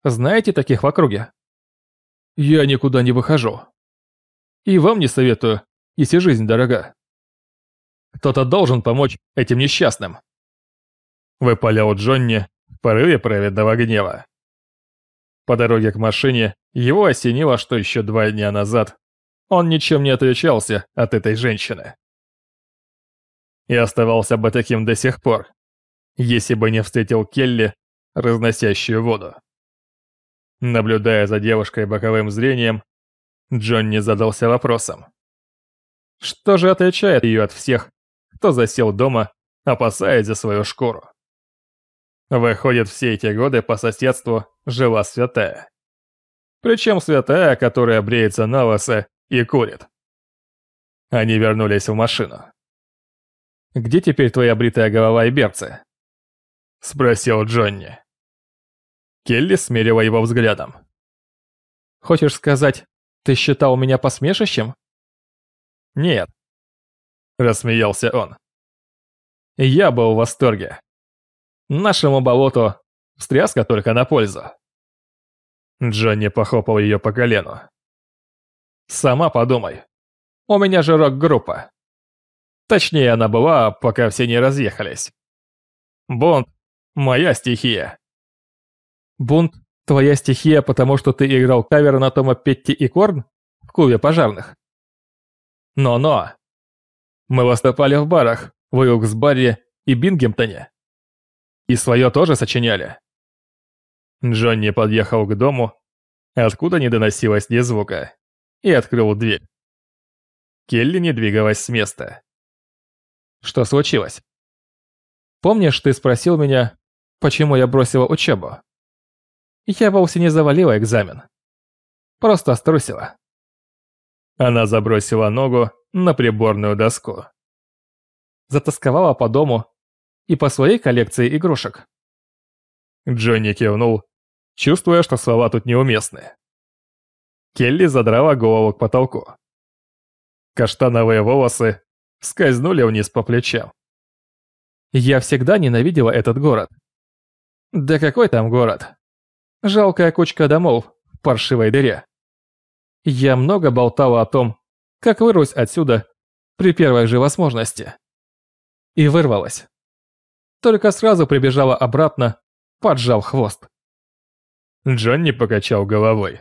«Знаете таких в округе?» «Я никуда не выхожу. И вам не советую, если жизнь дорога». Кто-то должен помочь этим несчастным. Выпалял Джонни порыве праведного гнева. По дороге к машине его осенило, что еще два дня назад он ничем не отличался от этой женщины. И оставался бы таким до сих пор, если бы не встретил Келли, разносящую воду. Наблюдая за девушкой боковым зрением, Джонни задался вопросом. Что же отличает ее от всех, кто засел дома, опасаясь за свою шкуру. Выходит, все эти годы по соседству жила святая. Причем святая, которая бреется на лысо и курит. Они вернулись в машину. «Где теперь твоя бритая голова и берцы?» Спросил Джонни. Келли смерила его взглядом. «Хочешь сказать, ты считал меня посмешищем?» «Нет, Рассмеялся он. Я был в восторге. Нашему болоту встряска только на пользу. Джонни похлопал ее по колену. Сама подумай. У меня же рок-группа. Точнее, она была, пока все не разъехались. Бунт – моя стихия. Бунт – твоя стихия, потому что ты играл кавер на Тома Петти и Корн в клубе пожарных? Но-но. Мы выступали в барах, в Уилкс-баре и Бингемтоне. И свое тоже сочиняли. Джонни подъехал к дому, откуда не доносилось ни звука, и открыл дверь. Келли не двигалась с места. Что случилось? Помнишь, ты спросил меня, почему я бросила учебу? Я вовсе не завалила экзамен. Просто струсила. Она забросила ногу на приборную доску. Затасковала по дому и по своей коллекции игрушек. Джонни кивнул, чувствуя, что слова тут неуместны. Келли задрала голову к потолку. Каштановые волосы скользнули вниз по плечам. Я всегда ненавидела этот город. Да какой там город? Жалкая кучка домов в паршивой дыре. Я много болтала о том, как вырвусь отсюда при первой же возможности. И вырвалась. Только сразу прибежала обратно, поджав хвост. Джонни покачал головой.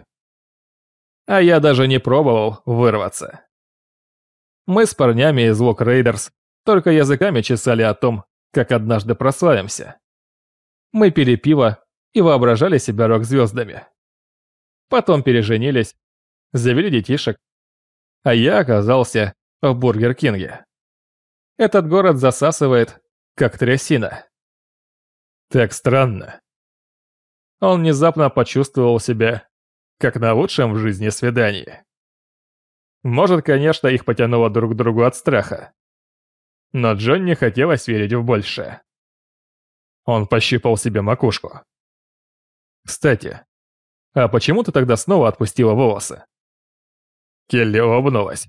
А я даже не пробовал вырваться. Мы с парнями из Лок Рейдерс только языками чесали о том, как однажды прославимся. Мы пили пиво и воображали себя рок-звездами. Потом переженились, завели детишек, а я оказался в Бургер Кинге. Этот город засасывает, как трясина. Так странно. Он внезапно почувствовал себя, как на лучшем в жизни свидании. Может, конечно, их потянуло друг к другу от страха. Но Джонни хотелось верить в большее. Он пощипал себе макушку. «Кстати, а почему ты тогда снова отпустила волосы?» Келли улыбнулась.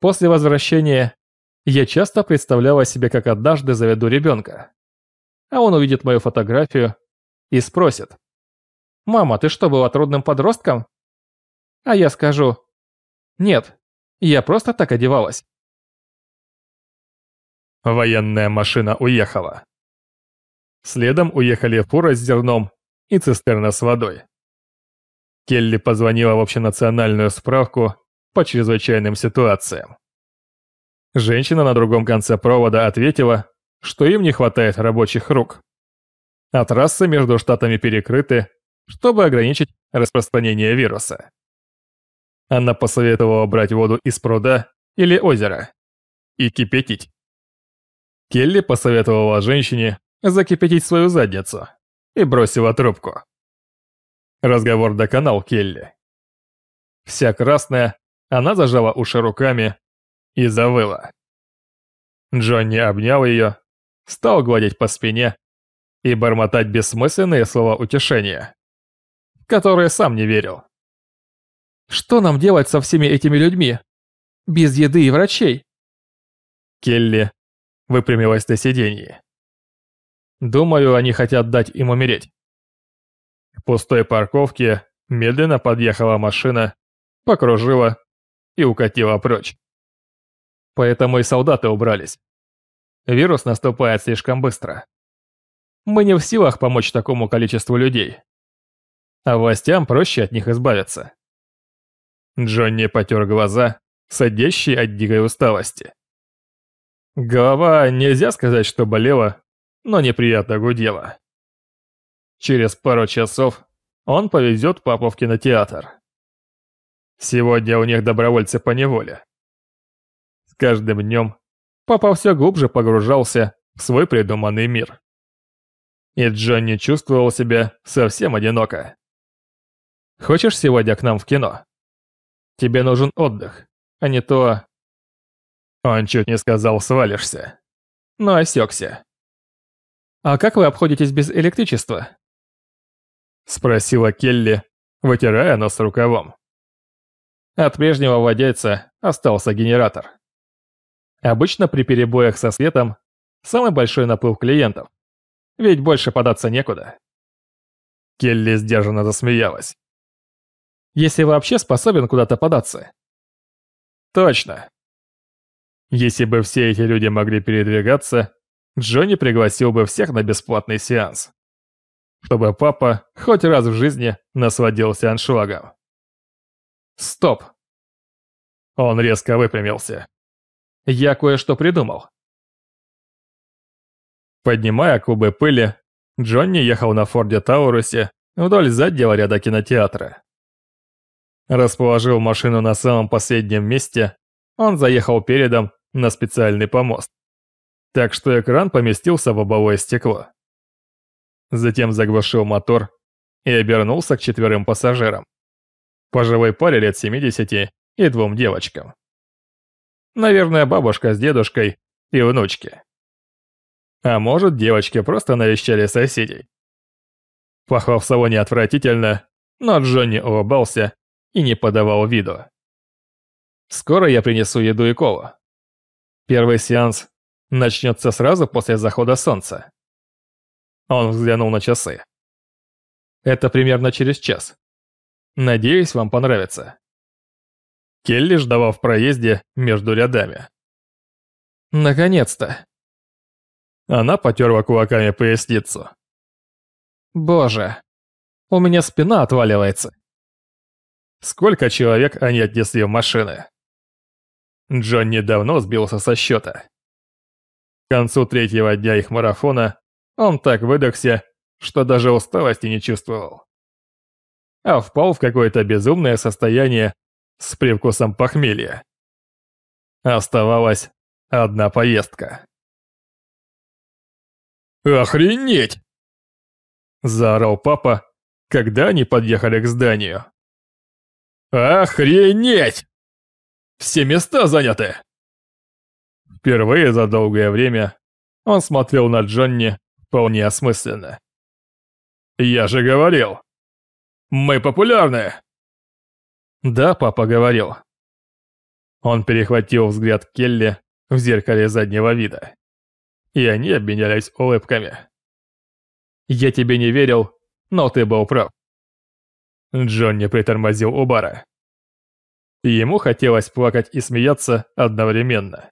После возвращения я часто представляла себе, как однажды заведу ребенка. А он увидит мою фотографию и спросит. «Мама, ты что, была трудным подростком?» А я скажу. «Нет, я просто так одевалась». Военная машина уехала. Следом уехали фура с зерном и цистерна с водой. Келли позвонила в общенациональную справку по чрезвычайным ситуациям. Женщина на другом конце провода ответила, что им не хватает рабочих рук а трассы между штатами перекрыты, чтобы ограничить распространение вируса. Она посоветовала брать воду из пруда или озера и кипятить. Келли посоветовала женщине закипятить свою задницу и бросила трубку. Разговор доконал Келли. Вся красная, она зажала уши руками и завыла. Джонни обнял ее, стал гладить по спине и бормотать бессмысленные слова утешения, которые сам не верил. Что нам делать со всеми этими людьми? Без еды и врачей? Келли выпрямилась на сиденье. Думаю, они хотят дать им умереть. К пустой парковке медленно подъехала машина, покружила и укатила прочь. Поэтому и солдаты убрались. Вирус наступает слишком быстро. Мы не в силах помочь такому количеству людей. А властям проще от них избавиться. Джонни потер глаза, садящие от дикой усталости. Голова, нельзя сказать, что болела, но неприятно гудела. Через пару часов он повезет папу в кинотеатр. Сегодня у них добровольцы по неволе. Каждым днем папа все глубже погружался в свой придуманный мир. И Джонни чувствовал себя совсем одиноко. «Хочешь сегодня к нам в кино? Тебе нужен отдых, а не то...» Он чуть не сказал «свалишься», но осекся. «А как вы обходитесь без электричества?» Спросила Келли, вытирая нос рукавом. От прежнего владельца остался генератор. Обычно при перебоях со светом самый большой наплыв клиентов. Ведь больше податься некуда. Келли сдержанно засмеялась. Если вообще способен куда-то податься. Точно. Если бы все эти люди могли передвигаться, Джонни пригласил бы всех на бесплатный сеанс. Чтобы папа хоть раз в жизни насладился аншлагом. Стоп. Он резко выпрямился. Я кое-что придумал. Поднимая клубы пыли, Джонни ехал на Форде Таурусе вдоль заднего ряда кинотеатра. Расположил машину на самом последнем месте, он заехал передом на специальный помост, так что экран поместился в лобовое стекло. Затем заглушил мотор и обернулся к четверым пассажирам. Пожилой паре лет 70 и двум девочкам. Наверное, бабушка с дедушкой и внучки. А может, девочки просто навещали соседей. Пахло в салоне отвратительно, но Джонни улыбался и не подавал виду. Скоро я принесу еду и колу. Первый сеанс начнется сразу после захода солнца. Он взглянул на часы. Это примерно через час. Надеюсь, вам понравится. Келли ждала в проезде между рядами. Наконец-то. Она потерла кулаками поясницу. Боже, у меня спина отваливается. Сколько человек они отнесли в машины? Джонни давно сбился со счета. К концу третьего дня их марафона он так выдохся, что даже усталости не чувствовал. А впал в какое-то безумное состояние с привкусом похмелья. Оставалась одна поездка. «Охренеть!» Заорал папа, когда они подъехали к зданию. «Охренеть! Все места заняты!» Впервые за долгое время он смотрел на Джонни вполне осмысленно. «Я же говорил! Мы популярны!» «Да, папа говорил». Он перехватил взгляд Келли в зеркале заднего вида. И они обменялись улыбками. «Я тебе не верил, но ты был прав». Джонни притормозил у бара. Ему хотелось плакать и смеяться одновременно.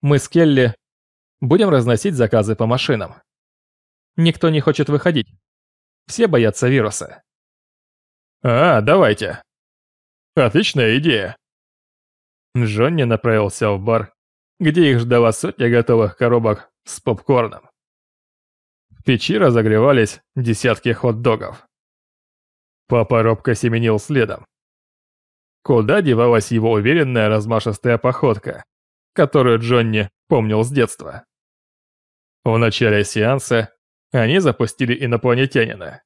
«Мы с Келли будем разносить заказы по машинам. Никто не хочет выходить. Все боятся вируса». «А, давайте», Отличная идея. Джонни направился в бар, где их ждала сотня готовых коробок с попкорном. В печи разогревались десятки хот-догов. Папа робко семенил следом. Куда девалась его уверенная размашистая походка, которую Джонни помнил с детства? В начале сеанса они запустили инопланетянина.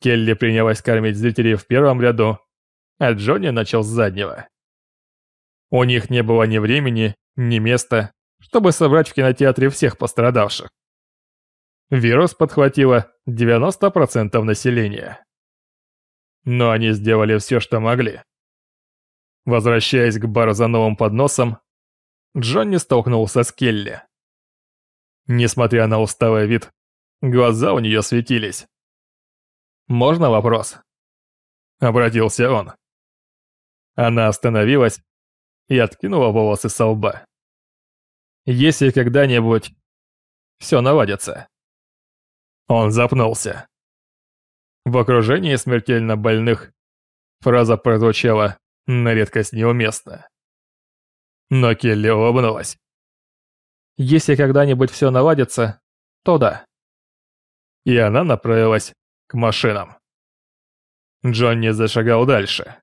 Келли принялась кормить зрителей в первом ряду а Джонни начал с заднего. У них не было ни времени, ни места, чтобы собрать в кинотеатре всех пострадавших. Вирус подхватило 90% населения. Но они сделали все, что могли. Возвращаясь к бару за новым подносом, Джонни столкнулся с Келли. Несмотря на усталый вид, глаза у нее светились. «Можно вопрос?» Обратился он. Она остановилась и откинула волосы со лба. «Если когда-нибудь все наладится». Он запнулся. В окружении смертельно больных фраза прозвучала на редкость неуместно. Но Келли улыбнулась. «Если когда-нибудь все наладится, то да». И она направилась к машинам. Джонни зашагал дальше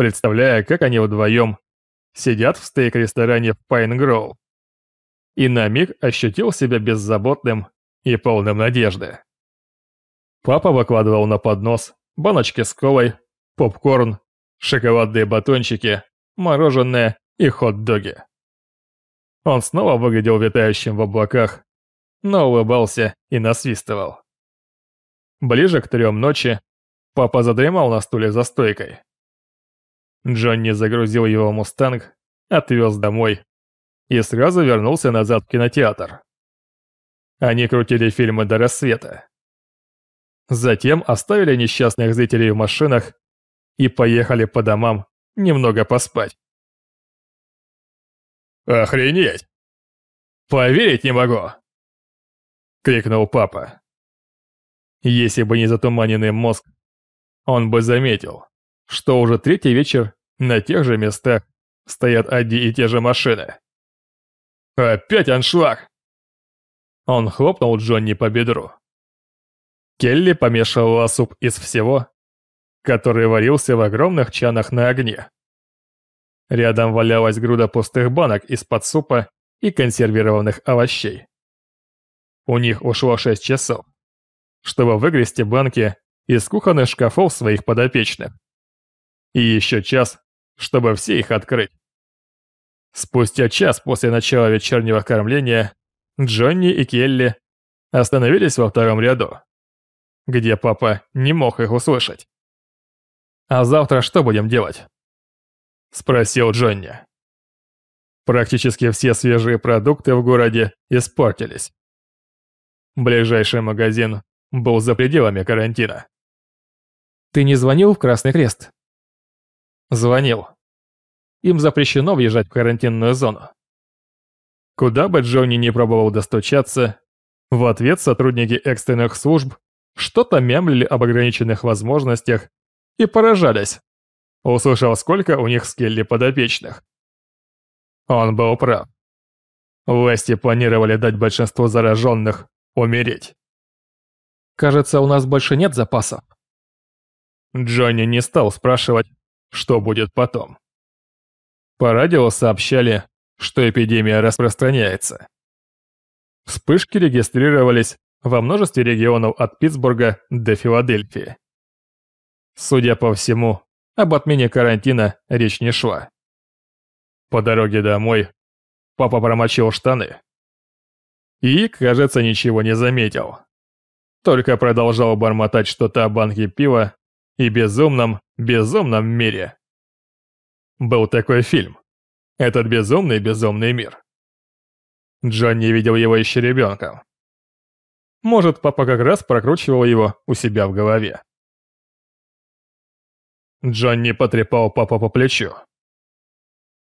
представляя, как они вдвоем сидят в стейк-ресторане в Пайнгроу. И на миг ощутил себя беззаботным и полным надежды. Папа выкладывал на поднос баночки с колой, попкорн, шоколадные батончики, мороженое и хот-доги. Он снова выглядел витающим в облаках, но улыбался и насвистывал. Ближе к трем ночи папа задремал на стуле за стойкой. Джонни загрузил его «Мустанг», отвез домой и сразу вернулся назад в кинотеатр. Они крутили фильмы до рассвета. Затем оставили несчастных зрителей в машинах и поехали по домам немного поспать. «Охренеть! Поверить не могу!» — крикнул папа. Если бы не затуманенный мозг, он бы заметил, что уже третий вечер на тех же местах стоят одни и те же машины. Опять аншлаг! Он хлопнул Джонни по бедру. Келли помешивала суп из всего, который варился в огромных чанах на огне. Рядом валялась груда пустых банок из-под супа и консервированных овощей. У них ушло 6 часов, чтобы выгрести банки из кухонных шкафов своих подопечных. И еще час, чтобы все их открыть. Спустя час после начала вечернего кормления Джонни и Келли остановились во втором ряду, где папа не мог их услышать. «А завтра что будем делать?» – спросил Джонни. Практически все свежие продукты в городе испортились. Ближайший магазин был за пределами карантина. «Ты не звонил в Красный Крест?» «Звонил. Им запрещено въезжать в карантинную зону. Куда бы Джонни не пробовал достучаться, в ответ сотрудники экстренных служб что-то мямлили об ограниченных возможностях и поражались, услышал, сколько у них скелли подопечных. Он был прав. Власти планировали дать большинству зараженных умереть. Кажется, у нас больше нет запасов. Джонни не стал спрашивать, что будет потом. По радио сообщали, что эпидемия распространяется. Вспышки регистрировались во множестве регионов от Питтсбурга до Филадельфии. Судя по всему, об отмене карантина речь не шла. По дороге домой папа промочил штаны. И, кажется, ничего не заметил. Только продолжал бормотать что-то о банке пива и безумном, безумном мире. Был такой фильм. Этот безумный-безумный мир. Джонни видел его еще ребенком. Может, папа как раз прокручивал его у себя в голове. Джонни потрепал папа по плечу.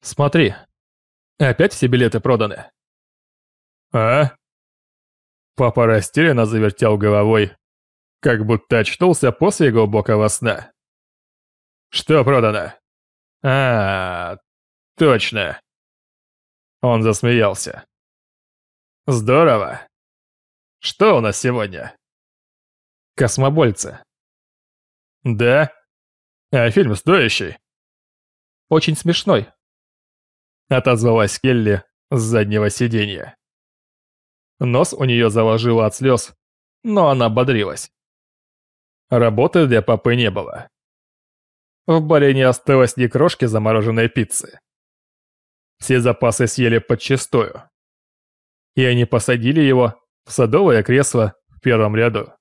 «Смотри, опять все билеты проданы». «А?» Папа растерянно завертел головой, как будто очнулся после глубокого сна. «Что продано?» А, точно. Он засмеялся. Здорово. Что у нас сегодня? Космобольцы. Да? А фильм стоящий? Очень смешной. Отозвалась Келли с заднего сиденья. Нос у нее заложило от слез, но она бодрилась. Работы для папы не было. В баре не осталось ни крошки замороженной пиццы. Все запасы съели подчистую. И они посадили его в садовое кресло в первом ряду.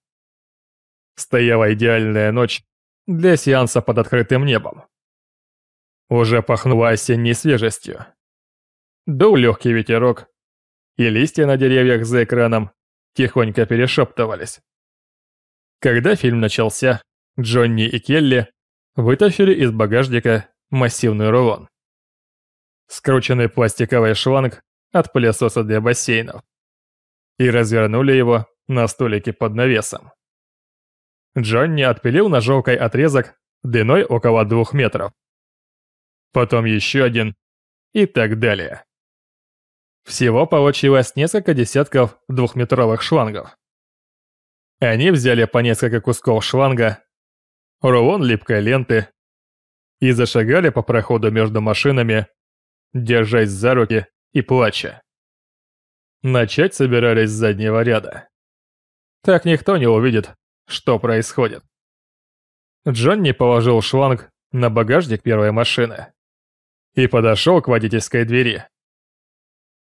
Стояла идеальная ночь для сеанса под открытым небом. Уже пахнуло осенней свежестью. Дул легкий ветерок, и листья на деревьях за экраном тихонько перешептывались. Когда фильм начался, Джонни и Келли вытащили из багажника массивный рулон. Скрученный пластиковый шланг от пылесоса для бассейнов. И развернули его на столике под навесом. Джонни отпилил ножовкой отрезок длиной около двух метров. Потом еще один и так далее. Всего получилось несколько десятков двухметровых шлангов. Они взяли по несколько кусков шланга рулон липкой ленты и зашагали по проходу между машинами, держась за руки и плача. Начать собирались с заднего ряда. Так никто не увидит, что происходит. Джонни положил шланг на багажник первой машины и подошел к водительской двери.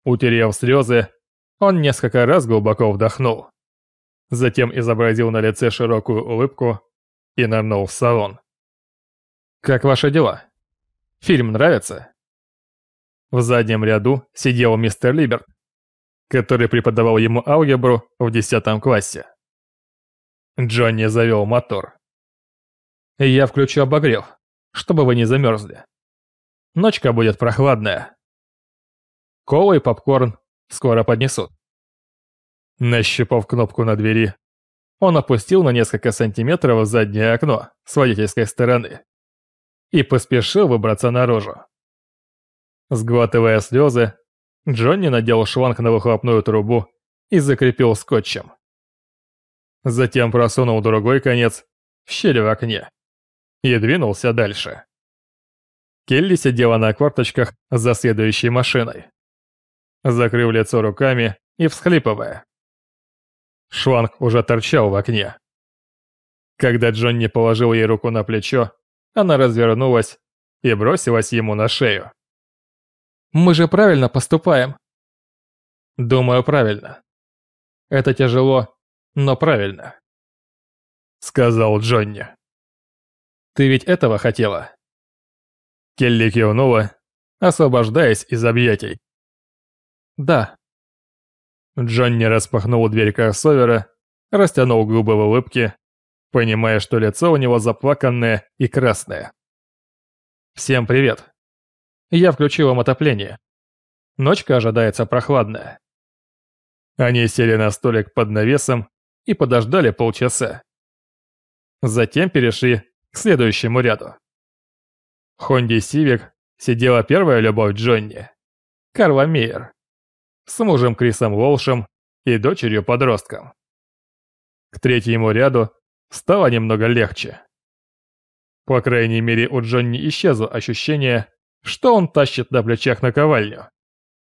Утерев слезы, он несколько раз глубоко вдохнул. Затем изобразил на лице широкую улыбку и нырнул в салон. «Как ваши дела? Фильм нравится?» В заднем ряду сидел мистер Либерт, который преподавал ему алгебру в десятом классе. Джонни завел мотор. «Я включу обогрев, чтобы вы не замерзли. Ночка будет прохладная. Колу и попкорн скоро поднесут». Нащупав кнопку на двери, он опустил на несколько сантиметров заднее окно с водительской стороны и поспешил выбраться наружу. Сглатывая слезы, Джонни надел шланг на выхлопную трубу и закрепил скотчем. Затем просунул другой конец в щель в окне и двинулся дальше. Келли сидела на корточках за следующей машиной, закрыв лицо руками и всхлипывая. Шланг уже торчал в окне. Когда Джонни положил ей руку на плечо, она развернулась и бросилась ему на шею. «Мы же правильно поступаем?» «Думаю, правильно. Это тяжело, но правильно», — сказал Джонни. «Ты ведь этого хотела?» Келли кивнула, освобождаясь из объятий. «Да». Джонни распахнул дверь кроссовера, растянул губы в улыбке, понимая, что лицо у него заплаканное и красное. «Всем привет. Я включил вам отопление. Ночка ожидается прохладная». Они сели на столик под навесом и подождали полчаса. Затем перешли к следующему ряду. В Хонде Сивик сидела первая любовь Джонни, Карла Мейер с мужем Крисом Волшем и дочерью-подростком. К третьему ряду стало немного легче. По крайней мере, у Джонни исчезло ощущение, что он тащит на плечах наковальню,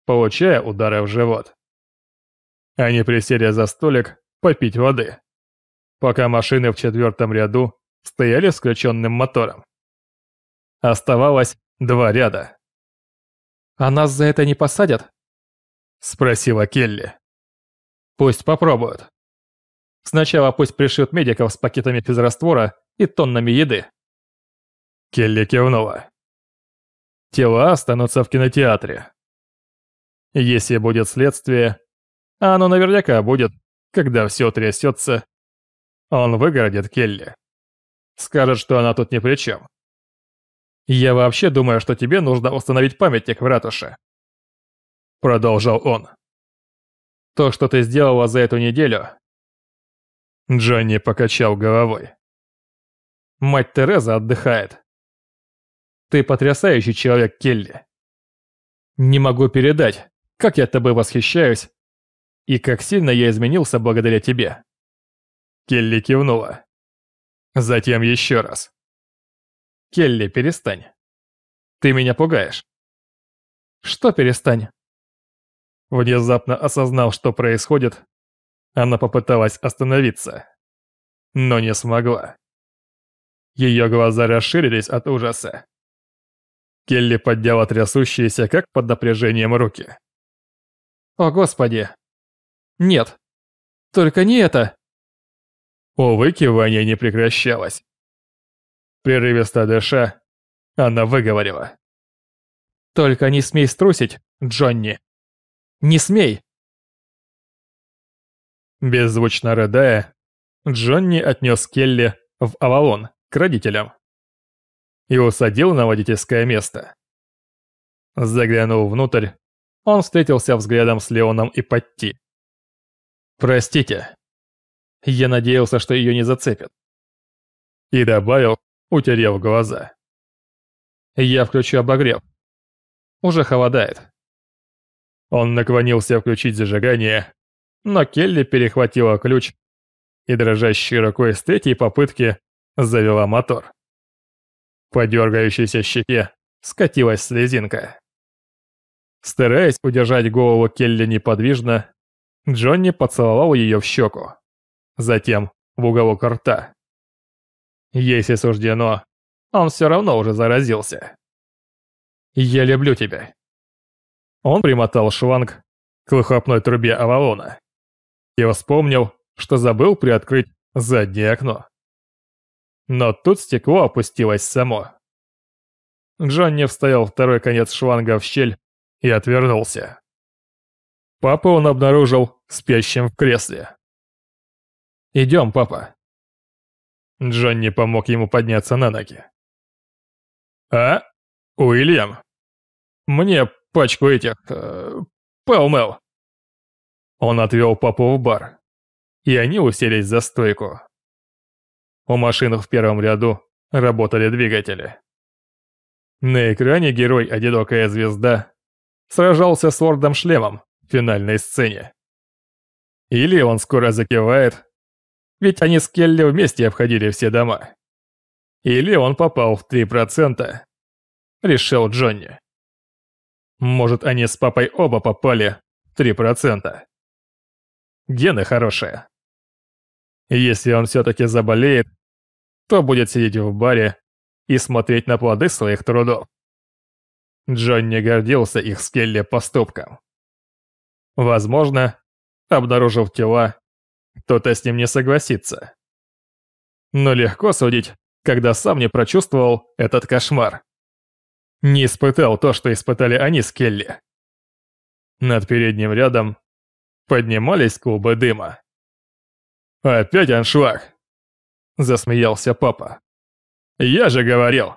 получая удары в живот. Они присели за столик попить воды, пока машины в четвертом ряду стояли с включенным мотором. Оставалось два ряда. «А нас за это не посадят?» — спросила Келли. «Пусть попробуют. Сначала пусть пришьют медиков с пакетами физраствора и тоннами еды». Келли кивнула. Тела останутся в кинотеатре. Если будет следствие, а оно наверняка будет, когда все трясется, он выгородит Келли. Скажет, что она тут ни при чем. «Я вообще думаю, что тебе нужно установить памятник в ратуше», — продолжал он. «То, что ты сделала за эту неделю...» Джонни покачал головой. «Мать Тереза отдыхает. Ты потрясающий человек, Келли. Не могу передать, как я тобой восхищаюсь и как сильно я изменился благодаря тебе». Келли кивнула. Затем еще раз. «Келли, перестань. Ты меня пугаешь». «Что перестань?» Внезапно осознав, что происходит, она попыталась остановиться, но не смогла. Ее глаза расширились от ужаса. Келли поддела трясущиеся, как под напряжением руки. «О, Господи! Нет! Только не это!» Увы, кивание не прекращалось. Прерывисто дыша, она выговорила. «Только не смей струсить, Джонни! Не смей!» Беззвучно рыдая, Джонни отнес Келли в Авалон к родителям и усадил на водительское место. Заглянув внутрь, он встретился взглядом с Леоном и Патти. «Простите, я надеялся, что ее не зацепят». И добавил, утерев глаза. Я включу обогрев. Уже холодает. Он наклонился включить зажигание, но Келли перехватила ключ и дрожащей рукой с третьей попытки завела мотор. По дергающейся щеке скатилась слезинка. Стараясь удержать голову Келли неподвижно, Джонни поцеловал ее в щеку, затем в уголок рта. Если суждено, он все равно уже заразился. «Я люблю тебя». Он примотал шланг к выхлопной трубе Авалона и вспомнил, что забыл приоткрыть заднее окно. Но тут стекло опустилось само. Джонни вставил второй конец шланга в щель и отвернулся. Папа он обнаружил спящим в кресле. «Идем, папа». Джонни помог ему подняться на ноги. «А? Уильям? Мне пачку этих... Э, Пэлмэл». Он отвел папу в бар, и они уселись за стойку. У машин в первом ряду работали двигатели. На экране герой «Одинокая звезда» сражался с лордом шлемом в финальной сцене. Или он скоро закивает, ведь они с Келли вместе обходили все дома. Или он попал в 3%, решил Джонни. Может, они с папой оба попали в 3%. Гены хорошие. Если он все-таки заболеет, то будет сидеть в баре и смотреть на плоды своих трудов. Джонни гордился их с Келли поступком. Возможно, обнаружив тела, кто-то с ним не согласится. Но легко судить, когда сам не прочувствовал этот кошмар. Не испытал то, что испытали они с Келли. Над передним рядом поднимались клубы дыма. «Опять аншлаг!» – засмеялся папа. «Я же говорил,